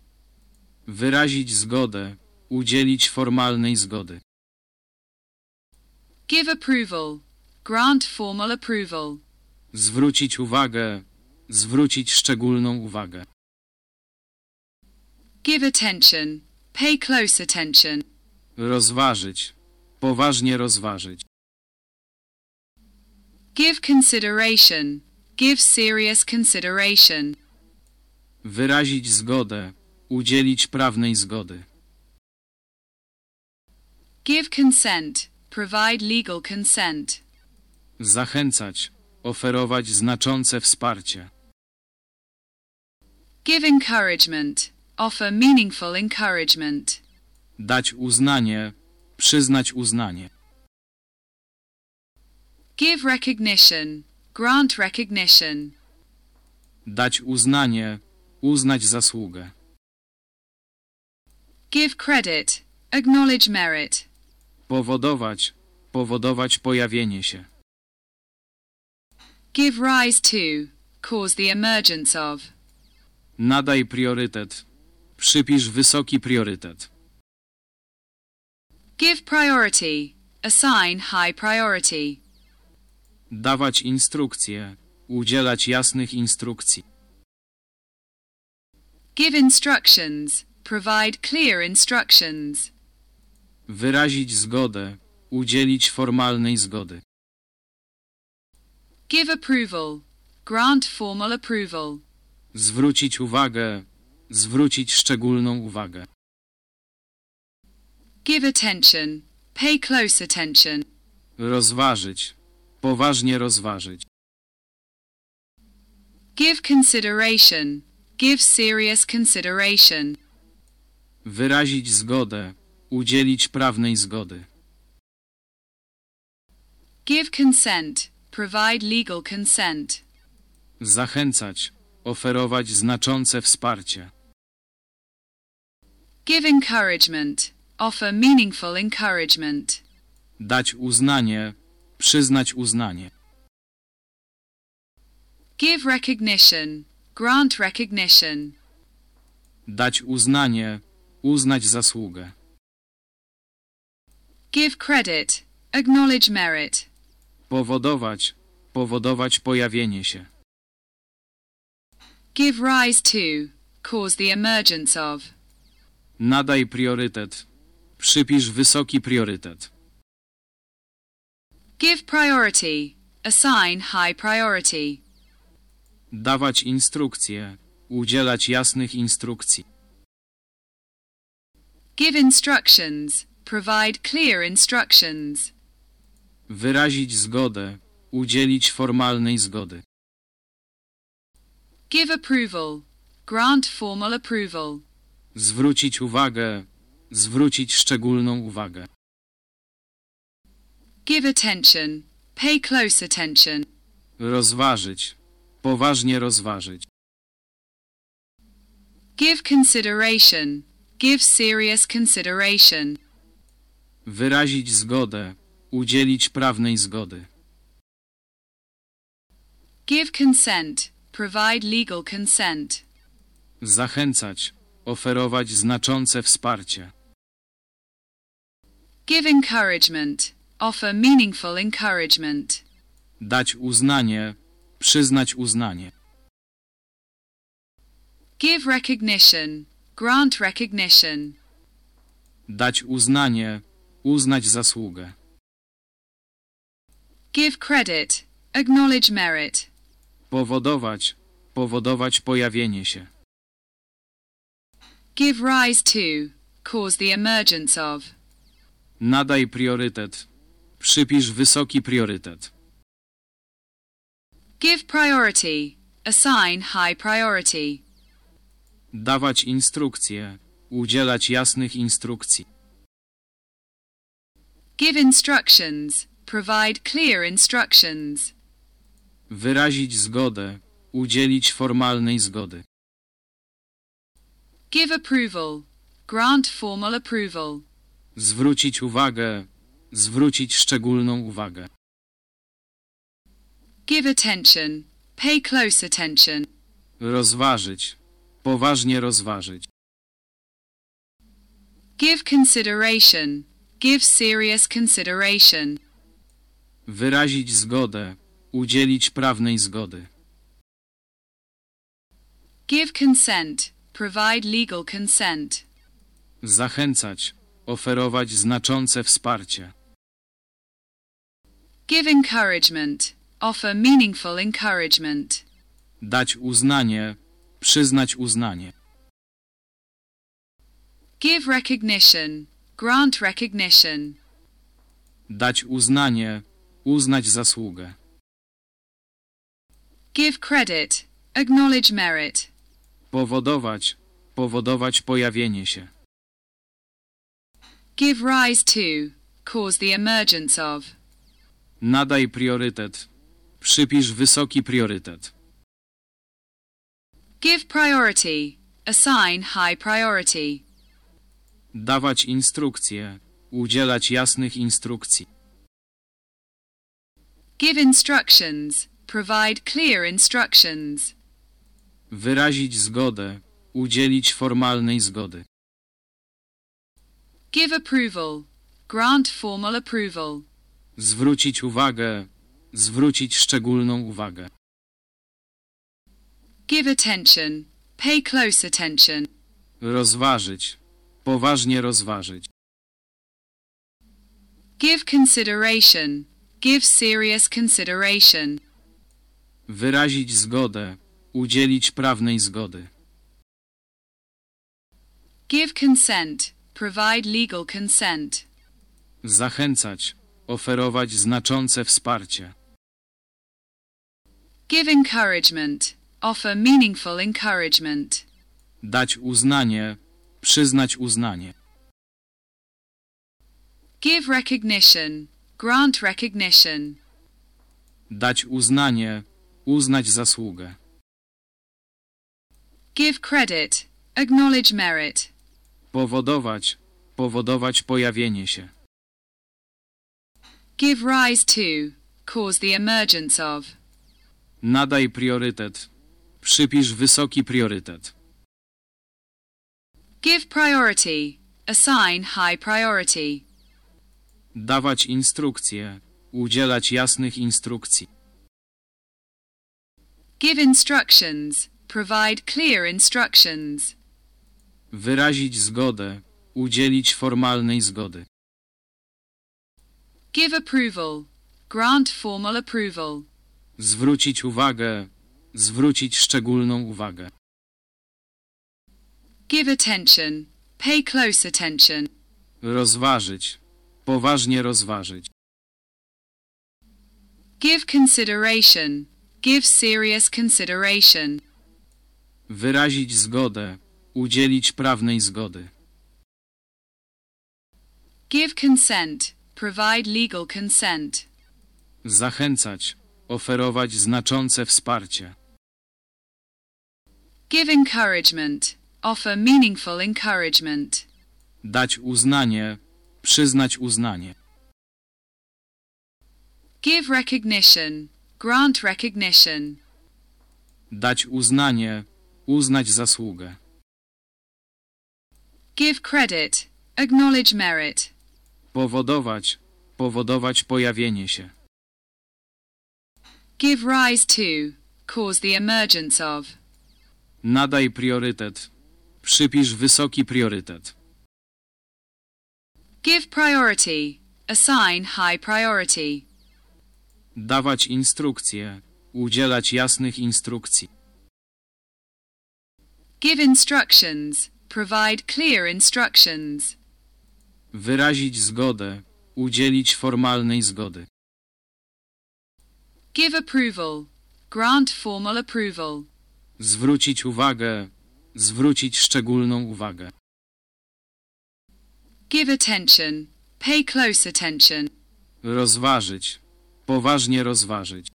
Speaker 1: Wyrazić zgodę. Udzielić formalnej zgody.
Speaker 2: Give approval. Grant formal approval.
Speaker 1: Zwrócić uwagę. Zwrócić szczególną uwagę.
Speaker 2: Give attention. Pay close attention.
Speaker 1: Rozważyć. Poważnie rozważyć.
Speaker 2: Give consideration. Give serious consideration.
Speaker 1: Wyrazić zgodę. Udzielić prawnej zgody.
Speaker 2: Give consent. Provide legal consent.
Speaker 1: Zachęcać. Oferować znaczące wsparcie.
Speaker 2: Give encouragement. Offer meaningful encouragement.
Speaker 1: Dać uznanie. Przyznać uznanie.
Speaker 2: Give recognition. Grant recognition.
Speaker 1: Dać uznanie. Uznać zasługę.
Speaker 2: Give credit. Acknowledge merit.
Speaker 1: Powodować. Powodować pojawienie się.
Speaker 2: Give rise to. Cause the emergence of.
Speaker 1: Nadaj priorytet. Przypisz wysoki priorytet.
Speaker 2: Give priority. Assign high priority.
Speaker 1: Dawać instrukcje. Udzielać jasnych instrukcji.
Speaker 2: Give instructions. Provide clear instructions.
Speaker 1: Wyrazić zgodę. Udzielić formalnej zgody.
Speaker 2: Give approval. Grant formal approval.
Speaker 1: Zwrócić uwagę. Zwrócić szczególną uwagę.
Speaker 2: Give attention. Pay close attention.
Speaker 1: Rozważyć. Poważnie rozważyć.
Speaker 2: Give consideration. Give serious consideration.
Speaker 1: Wyrazić zgodę. Udzielić prawnej zgody.
Speaker 2: Give consent. Provide legal consent.
Speaker 1: Zachęcać. Oferować znaczące wsparcie.
Speaker 2: Give encouragement. Offer meaningful encouragement.
Speaker 1: Dać uznanie. Przyznać uznanie.
Speaker 2: Give recognition. Grant recognition.
Speaker 1: Dać uznanie. Uznać zasługę.
Speaker 2: Give credit. Acknowledge merit.
Speaker 1: Powodować. Powodować pojawienie się.
Speaker 2: Give rise to. Cause the emergence of.
Speaker 1: Nadaj priorytet. Przypisz wysoki priorytet.
Speaker 2: Give priority. Assign high priority.
Speaker 1: Dawać instrukcje. Udzielać jasnych instrukcji.
Speaker 2: Give instructions. Provide clear instructions.
Speaker 1: Wyrazić zgodę. Udzielić formalnej zgody.
Speaker 2: Give approval. Grant formal approval.
Speaker 1: Zwrócić uwagę. Zwrócić szczególną uwagę.
Speaker 2: Give attention. Pay close attention.
Speaker 1: Rozważyć. Poważnie rozważyć.
Speaker 2: Give consideration. Give serious consideration.
Speaker 1: Wyrazić zgodę. Udzielić prawnej zgody.
Speaker 2: Give consent. Provide legal consent.
Speaker 1: Zachęcać. Oferować znaczące wsparcie.
Speaker 2: Give encouragement. Offer meaningful encouragement.
Speaker 1: Dać uznanie. Przyznać uznanie.
Speaker 2: Give recognition. Grant recognition.
Speaker 1: Dać uznanie. Uznać zasługę.
Speaker 2: Give credit. Acknowledge merit.
Speaker 1: Powodować. Powodować pojawienie się.
Speaker 2: Give rise to. Cause the emergence of.
Speaker 1: Nadaj priorytet. Przypisz wysoki priorytet.
Speaker 2: Give priority. Assign high priority.
Speaker 1: Dawać instrukcje. Udzielać jasnych instrukcji.
Speaker 2: Give instructions. Provide clear instructions.
Speaker 1: Wyrazić zgodę. Udzielić formalnej zgody.
Speaker 2: Give approval. Grant formal approval.
Speaker 1: Zwrócić uwagę. Zwrócić szczególną uwagę.
Speaker 2: Give attention. Pay close attention.
Speaker 1: Rozważyć. Poważnie rozważyć.
Speaker 2: Give consideration. Give serious consideration.
Speaker 1: Wyrazić zgodę. Udzielić prawnej zgody.
Speaker 2: Give consent. Provide legal consent.
Speaker 1: Zachęcać. Oferować znaczące wsparcie.
Speaker 2: Give encouragement. Offer meaningful encouragement.
Speaker 1: Dać uznanie. Przyznać uznanie.
Speaker 2: Give recognition. Grant recognition.
Speaker 1: Dać uznanie. Uznać zasługę.
Speaker 2: Give credit. Acknowledge merit.
Speaker 1: Powodować. Powodować pojawienie się.
Speaker 2: Give rise to. Cause the emergence of.
Speaker 1: Nadaj priorytet. Przypisz wysoki priorytet.
Speaker 2: Give priority. Assign high priority.
Speaker 1: Dawać instrukcje. Udzielać jasnych instrukcji.
Speaker 2: Give instructions. Provide clear instructions.
Speaker 1: Wyrazić zgodę. Udzielić formalnej zgody.
Speaker 2: Give approval. Grant formal approval.
Speaker 1: Zwrócić uwagę. Zwrócić szczególną uwagę.
Speaker 2: Give attention. Pay close attention.
Speaker 1: Rozważyć. Poważnie rozważyć.
Speaker 2: Give consideration. Give serious consideration.
Speaker 1: Wyrazić zgodę. Udzielić prawnej zgody.
Speaker 2: Give consent. Provide legal consent.
Speaker 1: Zachęcać. Oferować znaczące wsparcie.
Speaker 2: Give encouragement. Offer meaningful encouragement.
Speaker 1: Dać uznanie. Przyznać uznanie.
Speaker 2: Give recognition. Grant recognition.
Speaker 1: Dać uznanie. Uznać zasługę.
Speaker 2: Give credit. Acknowledge merit.
Speaker 1: Powodować. Powodować pojawienie się.
Speaker 2: Give rise to. Cause the emergence of.
Speaker 1: Nadaj priorytet. Przypisz wysoki priorytet.
Speaker 2: Give priority. Assign high priority.
Speaker 1: Dawać instrukcje. Udzielać jasnych instrukcji.
Speaker 2: Give instructions. Provide clear instructions.
Speaker 1: Wyrazić zgodę. Udzielić formalnej zgody.
Speaker 2: Give approval. Grant formal approval.
Speaker 1: Zwrócić uwagę. Zwrócić szczególną uwagę.
Speaker 2: Give attention. Pay close attention.
Speaker 1: Rozważyć. Poważnie rozważyć.
Speaker 2: Give consideration. Give serious consideration.
Speaker 1: Wyrazić zgodę. Udzielić prawnej zgody.
Speaker 2: Give consent. Provide legal consent.
Speaker 1: Zachęcać. Oferować znaczące wsparcie.
Speaker 2: Give encouragement. Offer meaningful encouragement.
Speaker 1: Dać uznanie. Przyznać uznanie.
Speaker 2: Give recognition. Grant recognition.
Speaker 1: Dać uznanie. Uznać zasługę.
Speaker 2: Give credit. Acknowledge merit.
Speaker 1: Powodować. Powodować pojawienie się.
Speaker 2: Give rise to. Cause the emergence of.
Speaker 1: Nadaj priorytet. Przypisz wysoki priorytet.
Speaker 2: Give priority. Assign high priority.
Speaker 1: Dawać instrukcje. Udzielać jasnych instrukcji.
Speaker 2: Give instructions. Provide clear instructions.
Speaker 1: Wyrazić zgodę. Udzielić formalnej zgody.
Speaker 2: Give approval. grant formal approval.
Speaker 1: Zwrócić uwagę. Zwrócić szczególną uwagę.
Speaker 2: Give attention, pay close attention.
Speaker 1: Rozważyć. Poważnie rozważyć.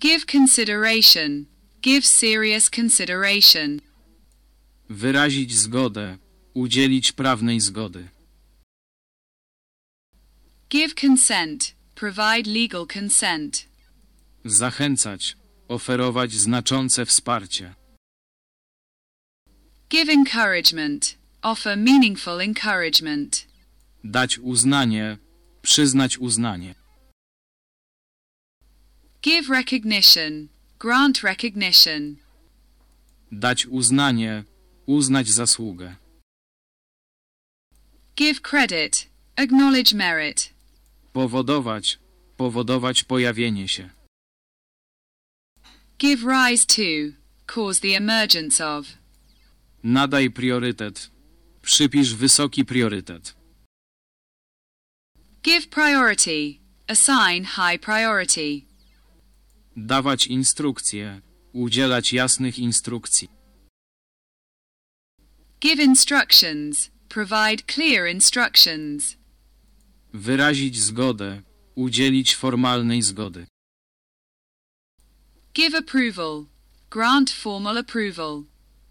Speaker 2: Give consideration, give serious consideration.
Speaker 1: Wyrazić zgodę. Udzielić prawnej zgody.
Speaker 2: Give consent, provide legal consent.
Speaker 1: Zachęcać. Oferować znaczące wsparcie.
Speaker 2: Give encouragement, offer meaningful encouragement.
Speaker 1: Dać uznanie. Przyznać uznanie.
Speaker 2: Give recognition, grant recognition.
Speaker 1: Dać uznanie. Uznać zasługę.
Speaker 2: Give credit, acknowledge merit.
Speaker 1: Powodować. Powodować pojawienie się.
Speaker 2: Give rise to, cause the emergence of.
Speaker 1: Nadaj priorytet. Przypisz wysoki priorytet.
Speaker 2: Give priority, assign high priority.
Speaker 1: Dawać instrukcje. Udzielać jasnych instrukcji.
Speaker 2: Give instructions, provide clear instructions.
Speaker 1: Wyrazić zgodę. Udzielić formalnej zgody.
Speaker 2: Give approval, grant formal approval.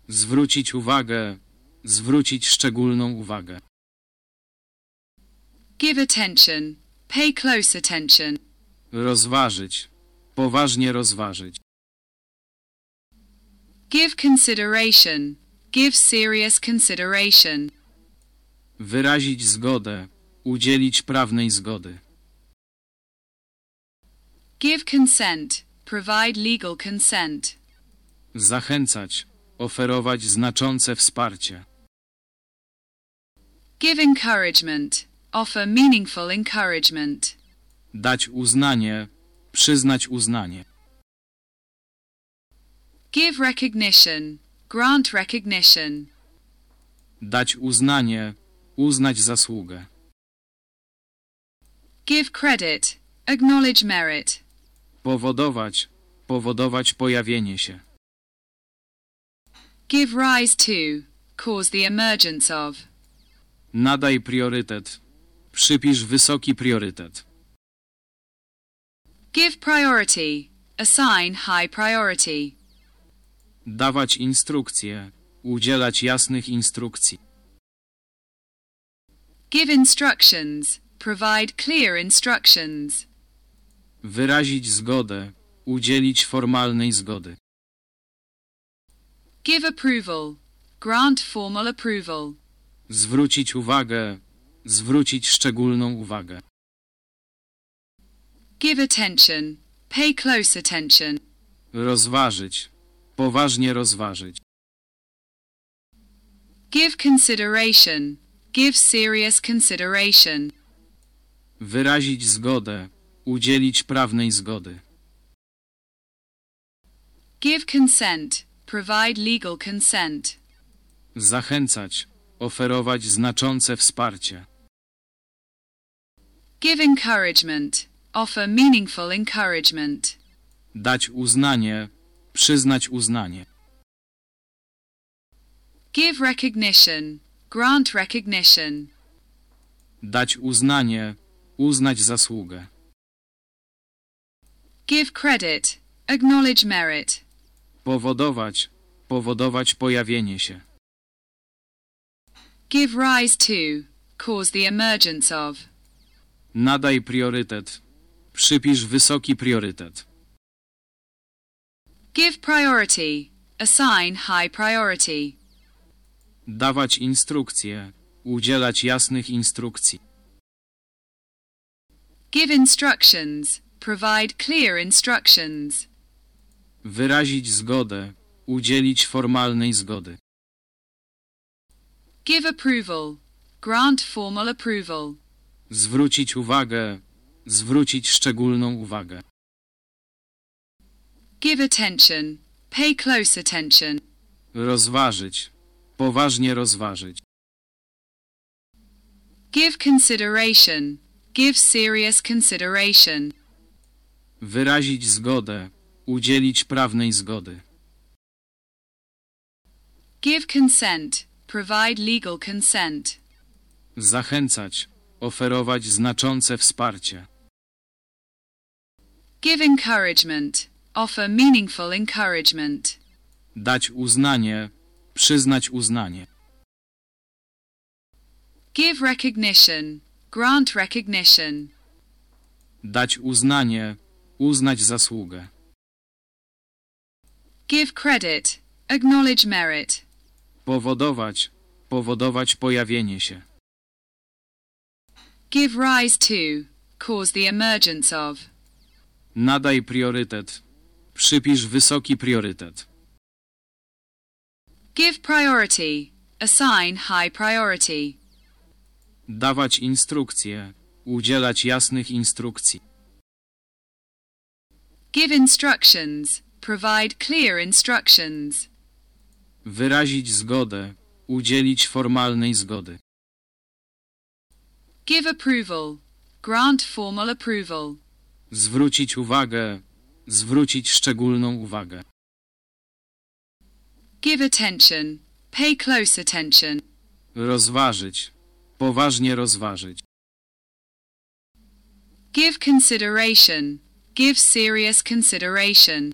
Speaker 1: Zwrócić uwagę. Zwrócić szczególną uwagę.
Speaker 2: Give attention, pay close attention.
Speaker 1: Rozważyć. Poważnie rozważyć.
Speaker 2: Give consideration, give serious consideration.
Speaker 1: Wyrazić zgodę. Udzielić prawnej zgody.
Speaker 2: Give consent, provide legal consent.
Speaker 1: Zachęcać. Oferować znaczące wsparcie.
Speaker 2: Give encouragement, offer meaningful encouragement.
Speaker 1: Dać uznanie. Przyznać uznanie.
Speaker 2: Give recognition, grant recognition.
Speaker 1: Dać uznanie. Uznać zasługę.
Speaker 2: Give credit, acknowledge merit.
Speaker 1: Powodować. Powodować pojawienie się.
Speaker 2: Give rise to, cause the emergence of.
Speaker 1: Nadaj priorytet. Przypisz wysoki priorytet.
Speaker 2: Give priority, assign high priority.
Speaker 1: Dawać instrukcje. Udzielać jasnych instrukcji.
Speaker 2: Give instructions, provide clear instructions.
Speaker 1: Wyrazić zgodę. Udzielić formalnej zgody.
Speaker 2: Give approval, grant formal approval.
Speaker 1: Zwrócić uwagę. Zwrócić szczególną uwagę.
Speaker 2: Give attention, pay close attention.
Speaker 1: Rozważyć. Poważnie rozważyć.
Speaker 2: Give consideration, give serious consideration.
Speaker 1: Wyrazić zgodę. Udzielić prawnej zgody.
Speaker 2: Give consent, provide legal consent.
Speaker 1: Zachęcać. Oferować znaczące wsparcie.
Speaker 2: Give encouragement, offer meaningful encouragement.
Speaker 1: Dać uznanie. Przyznać uznanie.
Speaker 2: Give recognition, grant recognition.
Speaker 1: Dać uznanie. Uznać zasługę.
Speaker 2: Give credit, acknowledge merit.
Speaker 1: Powodować. Powodować pojawienie się.
Speaker 2: Give rise to, cause the emergence of.
Speaker 1: Nadaj priorytet. Przypisz wysoki priorytet.
Speaker 2: Give priority, assign high priority.
Speaker 1: Dawać instrukcje. Udzielać jasnych instrukcji.
Speaker 2: Give instructions, provide clear instructions.
Speaker 1: Wyrazić zgodę. Udzielić formalnej zgody.
Speaker 2: Give approval, grant formal approval.
Speaker 1: Zwrócić uwagę. Zwrócić szczególną uwagę.
Speaker 2: Give attention, pay close attention.
Speaker 1: Rozważyć. Poważnie rozważyć.
Speaker 2: Give consideration, give serious consideration.
Speaker 1: Wyrazić zgodę. Udzielić prawnej zgody.
Speaker 2: Give consent. Provide legal consent.
Speaker 1: Zachęcać. Oferować znaczące wsparcie.
Speaker 2: Give encouragement. Offer meaningful encouragement.
Speaker 1: Dać uznanie. Przyznać uznanie.
Speaker 2: Give recognition. Grant recognition.
Speaker 1: Dać uznanie. Uznać zasługę.
Speaker 2: Give credit. Acknowledge merit.
Speaker 1: Powodować. Powodować pojawienie się.
Speaker 2: Give rise to. Cause the emergence of.
Speaker 1: Nadaj priorytet. Przypisz wysoki priorytet.
Speaker 2: Give priority. Assign high priority.
Speaker 1: Dawać instrukcje. Udzielać jasnych instrukcji.
Speaker 2: Give instructions. Provide clear instructions.
Speaker 1: Wyrazić zgodę. Udzielić formalnej zgody.
Speaker 2: Give approval. Grant formal approval.
Speaker 1: Zwrócić uwagę. Zwrócić szczególną uwagę.
Speaker 2: Give attention. Pay close attention.
Speaker 1: Rozważyć. Poważnie rozważyć.
Speaker 2: Give consideration. Give serious consideration.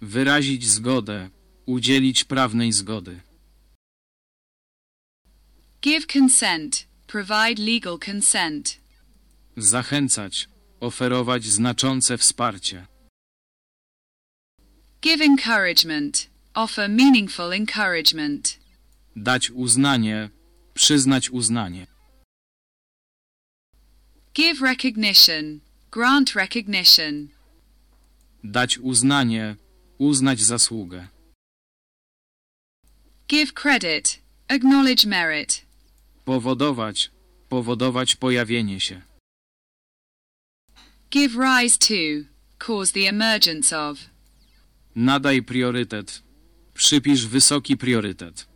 Speaker 1: Wyrazić zgodę. Udzielić prawnej zgody.
Speaker 2: Give consent. Provide legal consent.
Speaker 1: Zachęcać. Oferować znaczące wsparcie.
Speaker 2: Give encouragement. Offer meaningful encouragement.
Speaker 1: Dać uznanie. Przyznać uznanie.
Speaker 2: Give recognition. Grant recognition.
Speaker 1: Dać uznanie. Uznać zasługę.
Speaker 2: Give credit. Acknowledge merit.
Speaker 1: Powodować. Powodować pojawienie się.
Speaker 2: Give rise to. Cause the emergence of.
Speaker 1: Nadaj priorytet. Przypisz wysoki priorytet.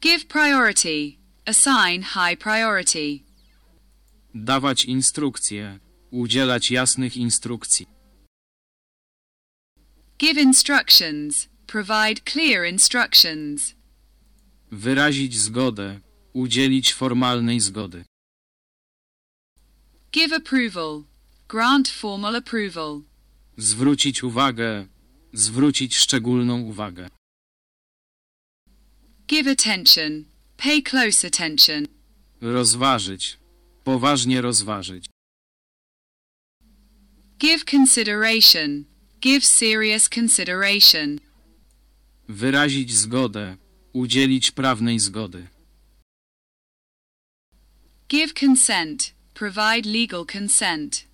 Speaker 2: Give priority. Assign high priority.
Speaker 1: Dawać instrukcje. Udzielać jasnych instrukcji.
Speaker 2: Give instructions. Provide clear instructions.
Speaker 1: Wyrazić zgodę. Udzielić formalnej zgody.
Speaker 2: Give approval. Grant formal approval.
Speaker 1: Zwrócić uwagę. Zwrócić szczególną uwagę.
Speaker 2: Give attention. Pay close attention.
Speaker 1: Rozważyć. Poważnie rozważyć.
Speaker 2: Give consideration. Give serious consideration.
Speaker 1: Wyrazić zgodę. Udzielić prawnej zgody.
Speaker 2: Give consent. Provide legal consent.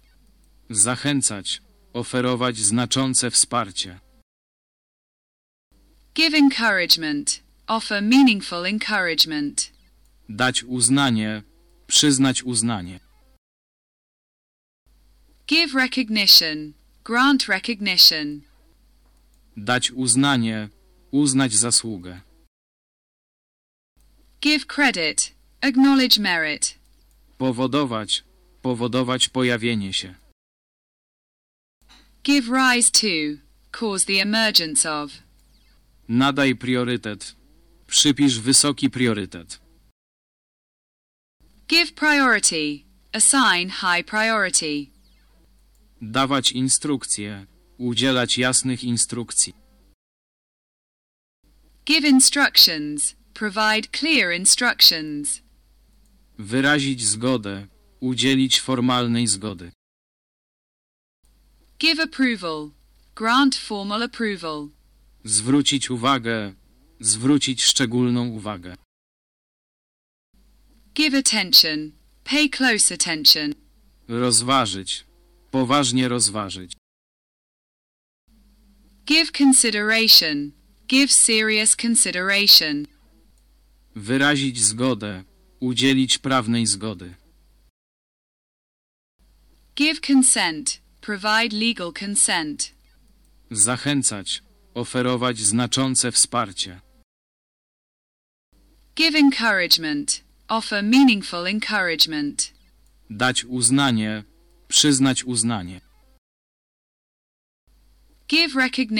Speaker 1: Zachęcać. Oferować znaczące wsparcie.
Speaker 2: Give encouragement. Offer meaningful encouragement.
Speaker 1: Dać uznanie. Przyznać uznanie.
Speaker 2: Give recognition. Grant recognition.
Speaker 1: Dać uznanie. Uznać zasługę.
Speaker 2: Give credit. Acknowledge merit.
Speaker 1: Powodować. Powodować pojawienie się.
Speaker 2: Give rise to. Cause the emergence of.
Speaker 1: Nadaj priorytet. Przypisz wysoki priorytet.
Speaker 2: Give priority. Assign high priority.
Speaker 1: Dawać instrukcje. Udzielać jasnych instrukcji.
Speaker 2: Give instructions. Provide clear instructions.
Speaker 1: Wyrazić zgodę. Udzielić formalnej zgody.
Speaker 2: Give approval. Grant formal approval.
Speaker 1: Zwrócić uwagę. Zwrócić szczególną uwagę.
Speaker 2: Give attention. Pay close attention.
Speaker 1: Rozważyć. Poważnie rozważyć.
Speaker 2: Give consideration. Give serious consideration.
Speaker 1: Wyrazić zgodę. Udzielić prawnej zgody.
Speaker 2: Give consent. Provide legal consent.
Speaker 1: Zachęcać. Oferować znaczące wsparcie.
Speaker 2: Give encouragement. Offer meaningful encouragement.
Speaker 1: Dać uznanie. Przyznać uznanie.
Speaker 2: Give recognition.